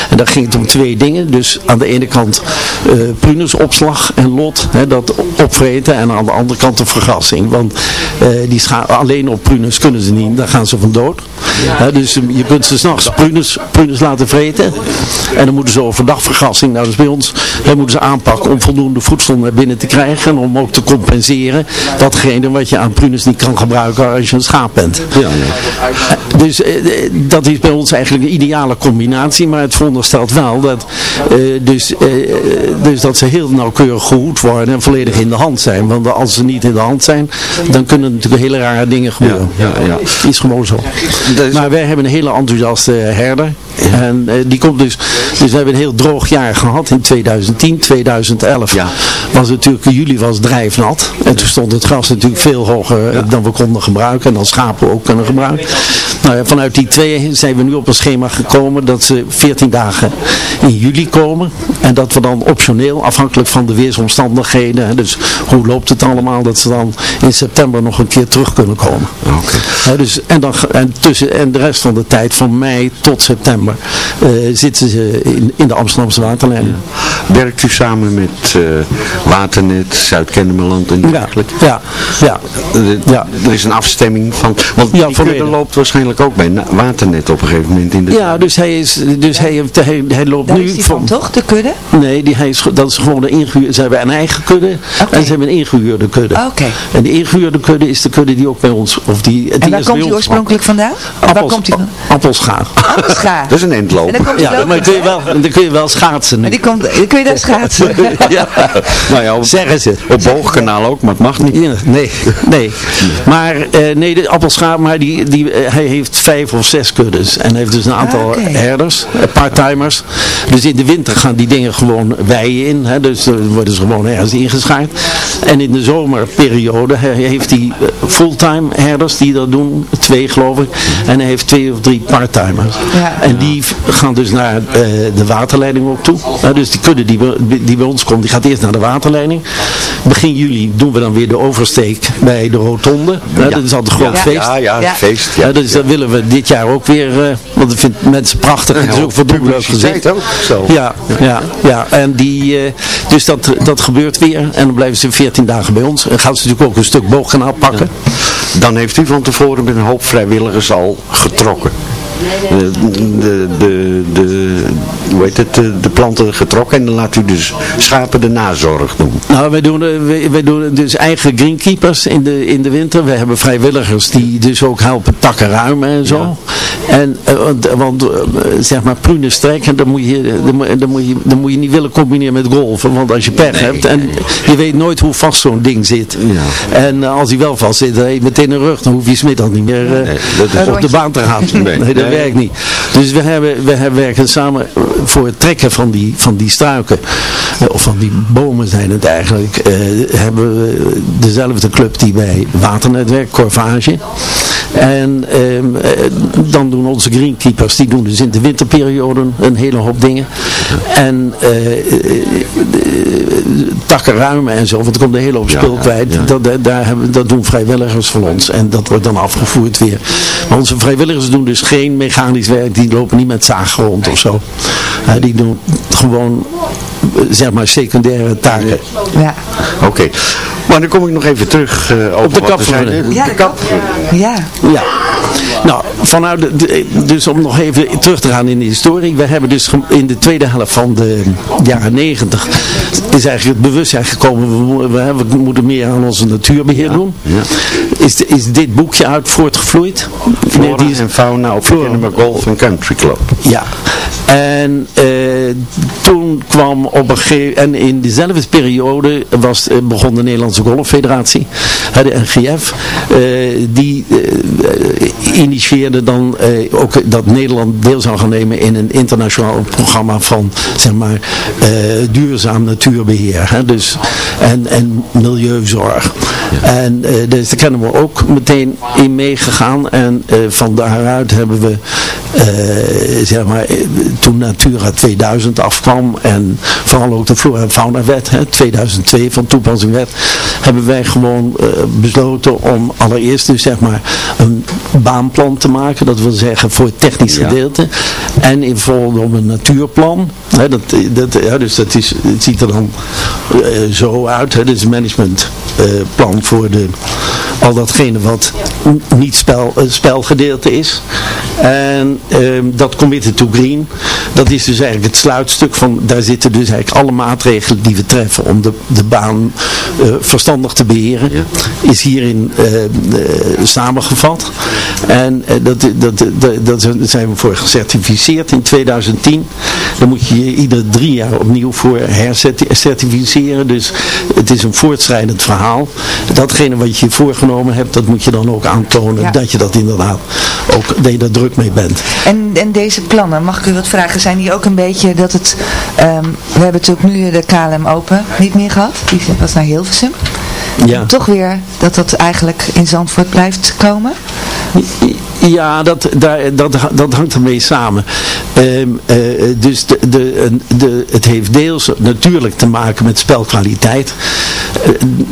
En dan ging het om twee dingen. Dus aan de ene kant uh, prunusopslag en lot, hè, dat opvreten. En aan de andere kant de vergassing. Want uh, die alleen op prunus kunnen ze niet, dan gaan ze van dood. Ja. dus je kunt ze s'nachts prunus, prunus laten vreten. En dan moeten ze overdag vergassing. Nou, dus bij ons hè, moeten ze aanpakken om voldoende voedsel naar binnen te krijgen. En om ook te compenseren datgene wat je aan prunus niet kan gebruiken als je een schaap bent. Ja, ja. Dus uh, dat is bij ons eigenlijk een ideale combinatie. Maar het veronderstelt wel dat, uh, dus, dus dat ze heel nauwkeurig gehoed worden en volledig in de hand zijn. Want als ze niet in de hand zijn, dan kunnen natuurlijk hele rare dingen gebeuren. Ja, ja, ja. Is gewoon zo. Dus... Maar wij hebben een hele enthousiaste herder. En die komt dus, dus we hebben een heel droog jaar gehad in 2010, 2011. Ja. Was natuurlijk, juli was drijfnat. En toen stond het gras natuurlijk veel hoger dan we konden gebruiken. En dan schapen ook kunnen gebruiken. Nou ja, vanuit die twee zijn we nu op een schema gekomen dat ze 14 dagen in juli komen. En dat we dan optioneel, afhankelijk van de weersomstandigheden, dus hoe loopt het allemaal, dat ze dan in september nog een keer terug kunnen komen. Okay. dus, en, dan, en, tussen, en de rest van de tijd, van mei tot september, uh, zitten ze in, in de Amsterdamse waterleiding. Ja. Werkt u samen met uh, Waternet, Zuid-Kennemerland en dergelijke? Ja, ja, ja. ja. Er is een afstemming van, want ja, die loopt waarschijnlijk ook bij Waternet op een gegeven moment in de Ja, dus hij, is, dus hij, hij, hij loopt Daar nu is van, toch, de kudde? Nee, die, hij is, dat is gewoon een ingehuurde, ze hebben een eigen kudde okay. en ze hebben een ingehuurde kudde. Oké. Okay. En de ingehuurde kudde is de kudde die ook bij ons, of die, die en waar komt hij oorspronkelijk vandaan? Appels, waar komt hij van? Appelschaar. Appelschaar. dat is een endloop. Ja, maar dan kun, je wel, dan kun je wel schaatsen nu. Die komt, dan kun je daar schaatsen. ja. Nou ja, op, zeggen ze. Op boogkanaal ook, maar het mag niet. Ja, nee, nee. Maar uh, nee, de appelschaar, maar die, die, uh, hij heeft vijf of zes kuddes. En heeft dus een aantal ah, okay. herders, uh, part-timers. Dus in de winter gaan die dingen gewoon weien in. Hè, dus uh, worden ze gewoon ergens ingeschaard. En in de zomerperiode heeft hij fulltime herders die dat doen. Twee geloof ik. En hij heeft twee of drie part-timers. Ja. En die gaan dus naar de waterleiding ook toe. dus die kudde die, we, die bij ons komt, die gaat eerst naar de waterleiding. Begin juli doen we dan weer de oversteek bij de rotonde. Ja. Dat is altijd een groot ja. feest. Ja, ja, ja. feest. Ja. dus dat willen we dit jaar ook weer, uh, want ik vind mensen prachtig. Het is ook verdoemd leuk gezicht. ook zo. Ja, ja, ja. En die, uh, dus dat, dat gebeurt weer. En dan blijven ze 14 dagen bij ons. En gaan ze natuurlijk ook een stuk boogganaal pakken. Dan heeft u van tevoren met een hoop vrijwilligers al getrokken de, de, de, de, hoe heet het, de, planten getrokken en dan laat u dus schapen de nazorg doen. Nou, wij doen, wij, wij doen dus eigen greenkeepers in de, in de winter. We hebben vrijwilligers die dus ook helpen takken ruimen en zo. Ja. En, want, want zeg maar prunen strekken, dan moet, je, dan, moet je, dan moet je niet willen combineren met golven. Want als je pech nee, hebt en je weet nooit hoe vast zo'n ding zit. Ja. En als hij wel vast zit, dan je meteen een rug. Dan hoef je smiddag niet meer nee, op de baan te gaan. Nee, werkt niet. Dus we, hebben, we hebben werken samen voor het trekken van die, van die struiken. Of van die bomen zijn het eigenlijk. Uh, hebben we dezelfde club die bij Waternetwerk, Corvage. En uh, dan doen onze greenkeepers, die doen dus in de winterperiode een hele hoop dingen. En uh, takken ruimen en zo, want er komt een hele hoop spul kwijt. Dat, dat, daar hebben, dat doen vrijwilligers voor ons en dat wordt dan afgevoerd weer. Maar onze vrijwilligers doen dus geen mechanisch werk, die lopen niet met zagen rond of zo. die doen gewoon zeg maar secundaire taken. Ja. Oké. Maar dan kom ik nog even terug uh, over Op de wat kap we zeiden. Ja, de kap. Ja. Ja. Nou, vanuit de, de- dus om nog even terug te gaan in de historie. We hebben dus in de tweede helft van de jaren negentig is eigenlijk het bewustzijn gekomen. We, we, hebben- we moeten meer aan onze natuurbeheer doen. Is, de- is dit boekje uit voortgevloeid? Flora Die is- en fauna op Flora. Golf and Country Club. Ja. En eh, toen kwam op een gegeven en in dezelfde periode was, eh, begon de Nederlandse Golffederatie, de NGF, eh, die eh, initieerde dan eh, ook dat Nederland deel zou gaan nemen in een internationaal programma van zeg maar eh, duurzaam natuurbeheer. Hè, dus, en, en milieuzorg. En eh, dus daar kennen we ook meteen in meegegaan en eh, van daaruit hebben we zeg maar, toen Natura 2000 afkwam en vooral ook de Flora en Fauna wet, hè, 2002 van toepassing werd, hebben wij gewoon besloten om allereerst dus zeg maar een baanplan te maken, dat wil zeggen voor het technisch Ja. gedeelte en in volgende een natuurplan. Hè, dat, dat, ja, dus dat is, het ziet er dan eh, zo uit, hè, dit is een managementplan voor de, al datgene wat niet spel, eh, spelgedeelte is. En ehm, dat Committed to Green, dat is dus eigenlijk het sluitstuk van, daar zitten dus eigenlijk alle maatregelen die we treffen om de, de baan eh, verstandig te beheren, is hierin eh, eh, samengevat. En dat, dat, dat, dat zijn we voor gecertificeerd in 2010. Dan moet je je iedere drie jaar opnieuw voor hercertificeren. Dus het is een voortschrijdend verhaal. Datgene wat je voorgenomen hebt, dat moet je dan ook aantonen Ja. dat je dat inderdaad ook, dat je daar druk mee bent. En, en deze plannen, mag ik u wat vragen, zijn die ook een beetje dat het, ehm, we hebben natuurlijk nu de KLM Open niet meer gehad, die was naar Hilversum. Ja. Toch weer dat dat eigenlijk in Zandvoort blijft komen? Ja, dat, daar, dat, dat hangt ermee samen. Ehm, eh, dus de, de, de, het heeft deels natuurlijk te maken met spelkwaliteit. Eh,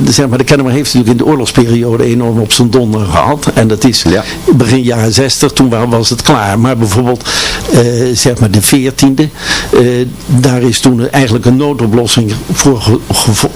zeg maar, de Kennemer heeft natuurlijk in de oorlogsperiode enorm op zijn donder gehad. En dat is Ja. begin jaren 60, toen wa- was het klaar. Maar bijvoorbeeld, eh, zeg maar de 14e, eh, daar is toen eigenlijk een noodoplossing voor ge-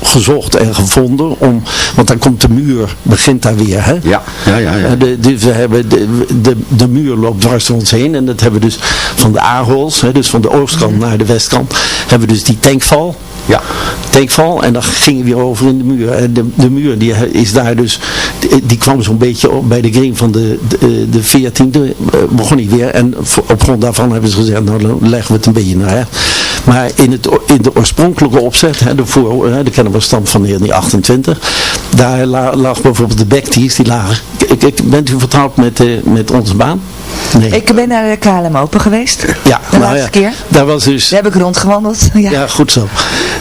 gezocht en gevonden. Om, want dan komt de muur, begint daar weer. Hè? Ja, ja, ja. ja. Ja, de, dus we hebben de, de, de muur loopt dwars door ons heen en dat hebben we dus van de Aarhols, hè, dus van de oostkant naar de westkant, hebben we dus die tankval. Ja. Tankval en dan gingen we weer over in de muur. En de, de muur die is daar dus, die, die kwam zo'n beetje op bij de green van de, de, de 14e, eh, begon hij weer. En op grond daarvan hebben ze gezegd, nou dan leggen we het een beetje naar recht. Maar in, het, in de oorspronkelijke opzet, hè, de, voor, hè, de kennen we stand van 1928, daar la- lag bijvoorbeeld de backtees, die lagen. Ik, ik, bent u vertrouwd met, eh, met onze baan? Nee. Ik ben naar de KLM Open geweest, ja, de nou laatste ja, keer. Daar was dus... Daar heb ik rondgewandeld. Ja. Ja, goed zo.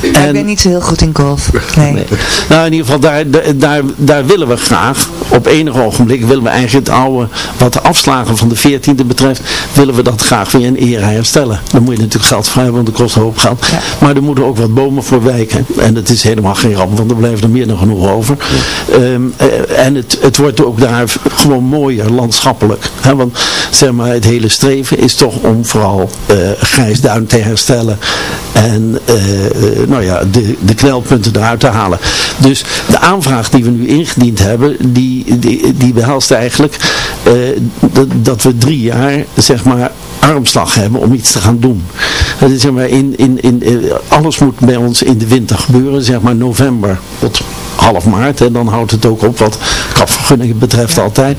Ik ben niet zo heel goed in golf. Nee. Nee. Nou, in ieder geval, daar, daar, daar willen we graag, op enig ogenblik, willen we eigenlijk het oude, wat de afslagen van de 14e betreft, willen we dat graag weer in ere herstellen. Dan moet je natuurlijk geld hebben, want dat kost een hoop geld. Ja. Maar er moeten ook wat bomen voor wijken. En dat is helemaal geen ramp, want er blijven er meer dan genoeg over. Ehm, eh, en het, het wordt ook daar gewoon mooier, landschappelijk. Want zeg maar, het hele streven is toch om vooral eh grijsduin te herstellen. En eh, nou ja, de, de knelpunten eruit te halen. Dus de aanvraag die we nu ingediend hebben, die, die, die behelst eigenlijk eh, dat, dat we drie jaar, zeg maar, armslag hebben om iets te gaan doen. Dat is, zeg maar, in, in, in, eh, alles moet bij ons in de winter gebeuren, zeg maar november tot half maart. En dan houdt het ook op wat kapvergunningen betreft altijd.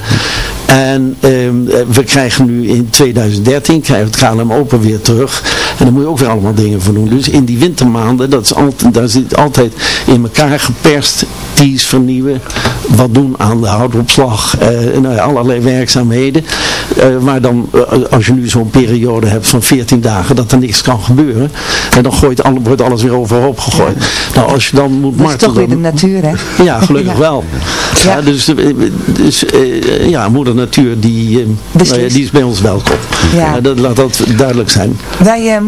En ehm, eh, we krijgen nu in 2013, krijgen het KLM Open weer terug. En daar moet je ook weer allemaal dingen voor doen. Dus in die wintermaanden, dat is altijd, daar zit altijd in elkaar geperst, tees vernieuwen, wat doen aan de houtopslag, eh, nou ja, allerlei werkzaamheden. Eh, maar dan, eh, als je nu zo'n periode hebt van 14 dagen, dat er niks kan gebeuren. En dan gooit, wordt alles weer overhoop gegooid. Nou, als je dan moet Dat is toch weer de martelen, natuur, hè? ja, gelukkig Ja. wel. Ja. dus eh, dus eh, ja, moeder natuur die, eh, nou ja, die is bij ons welkom. Ja. Ja, dat, laat dat duidelijk zijn. Wij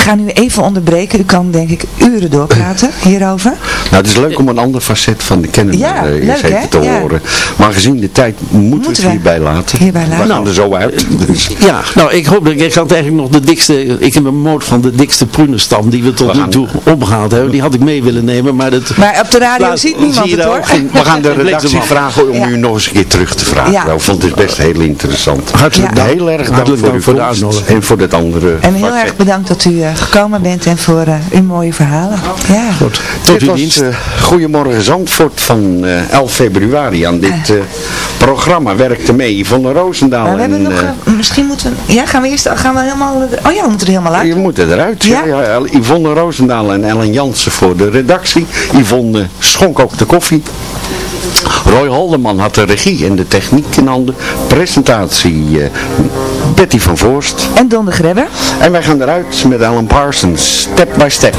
gaan nu even onderbreken. U kan denk ik uren doorpraten hierover. Nou, het is leuk om een ander facet van de kennen Ja, uh, leuk, even hè? te Ja. horen. Maar gezien de tijd moeten, we het we hierbij laten. hierbij laten. We gaan er zo uit. Dus. Ja, nou ik hoop dat ik had eigenlijk nog de dikste, ik heb een moot van de dikste prunenstam die we tot We nu toe opgehaald hebben. Die had ik mee willen nemen, maar dat... Maar op de radio Nou, ziet niemand zie het nou, hoor. We gaan de redactie vragen om Ja. u nog eens een keer terug te vragen. Ja. Nou, ik vond het best heel interessant. Hartelijk Ja. dank. Heel erg dank voor, uw voor de uitnodiging. En voor dat andere En heel erg bedankt dat u eh, gekomen bent en voor eh, uw mooie verhalen. Ja. Goed, tot Dit uw was dienst. eh, Goedemorgen Zandvoort van eh 11 februari. Aan dit eh, programma werkte mee Yvonne Roosendaal. Maar we hebben en, nog, eh, eh, misschien moeten we, ja gaan we eerst, gaan we helemaal, oh ja we moeten er helemaal uit. Je moet eruit. Ja? Ja. Ja, Yvonne Roosendaal en Ellen Jansen voor de redactie. Yvonne schonk ook de koffie. Roy Holdeman had de regie en de techniek in handen. Presentatie eh, Betty van Voorst. En Don de Grebber. En wij gaan eruit met Alan Parsons. Step by step.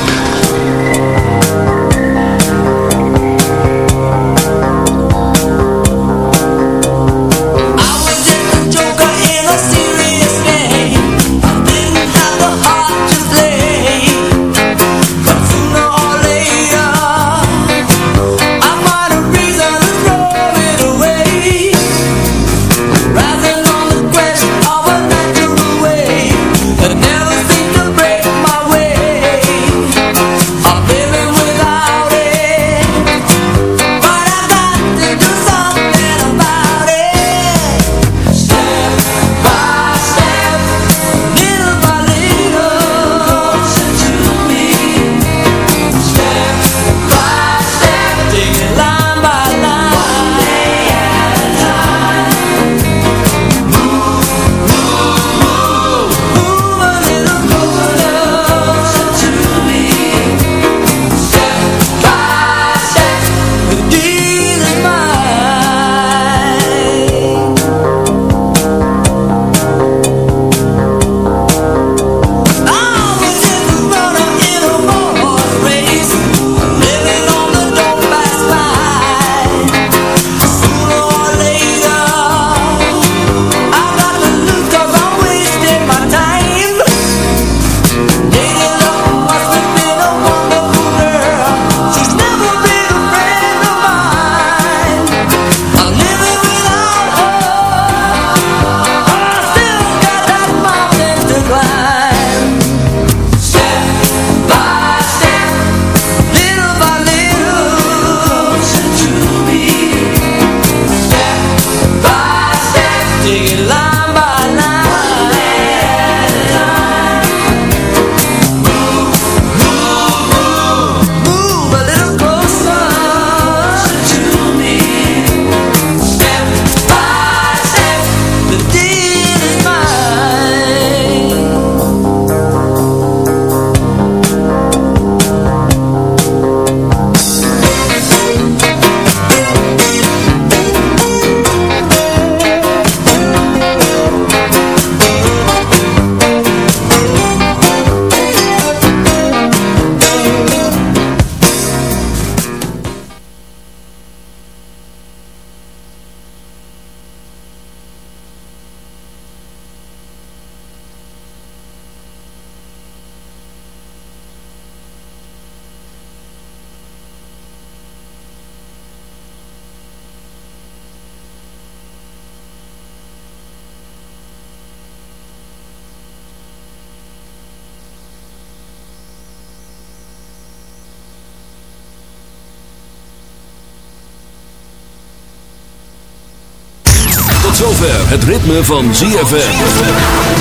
Tot zover het ritme van ZFM.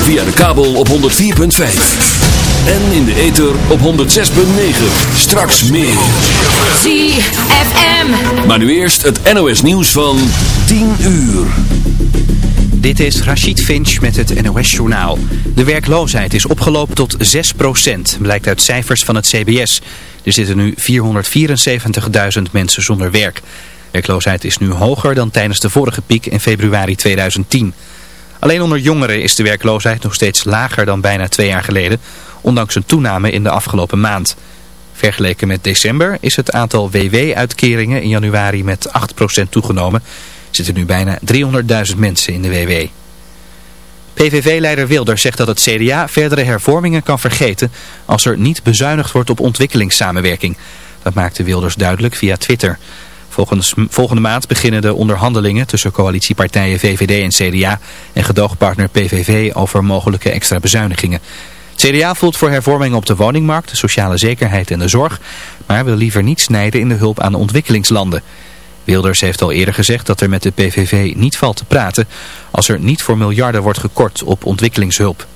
Via de kabel op 104.5. En in de ether op 106.9. Straks meer. ZFM. Maar nu eerst het NOS nieuws van 10 uur. Dit is Rachid Finch met het NOS-journaal. De werkloosheid is opgelopen tot 6%, blijkt uit cijfers van het CBS. Er zitten nu 474.000 mensen zonder werk. Werkloosheid is nu hoger dan tijdens de vorige piek in februari 2010. Alleen onder jongeren is de werkloosheid nog steeds lager dan bijna twee jaar geleden, ondanks een toename in de afgelopen maand. Vergeleken met december is het aantal WW-uitkeringen in januari met 8% toegenomen. Zitten nu bijna 300.000 mensen in de WW. PVV-leider Wilders zegt dat het CDA verdere hervormingen kan vergeten als er niet bezuinigd wordt op ontwikkelingssamenwerking. Dat maakte Wilders duidelijk via Twitter. Volgende maand beginnen de onderhandelingen tussen coalitiepartijen VVD en CDA en gedoogpartner PVV over mogelijke extra bezuinigingen. CDA voelt voor hervormingen op de woningmarkt, de sociale zekerheid en de zorg, maar wil liever niet snijden in de hulp aan de ontwikkelingslanden. Wilders heeft al eerder gezegd dat er met de PVV niet valt te praten als er niet voor miljarden wordt gekort op ontwikkelingshulp.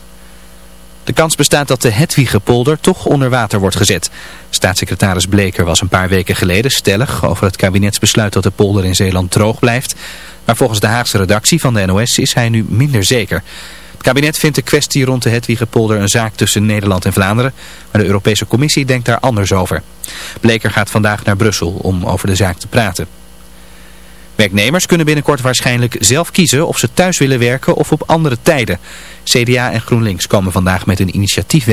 De kans bestaat dat de Hedwiegepolder toch onder water wordt gezet. Staatssecretaris Bleker was een paar weken geleden stellig over het kabinetsbesluit dat de polder in Zeeland droog blijft. Maar volgens de Haagse redactie van de NOS is hij nu minder zeker. Het kabinet vindt de kwestie rond de Hedwiegepolder een zaak tussen Nederland en Vlaanderen. Maar de Europese Commissie denkt daar anders over. Bleker gaat vandaag naar Brussel om over de zaak te praten. Werknemers kunnen binnenkort waarschijnlijk zelf kiezen of ze thuis willen werken of op andere tijden. CDA en GroenLinks komen vandaag met een initiatiefwet.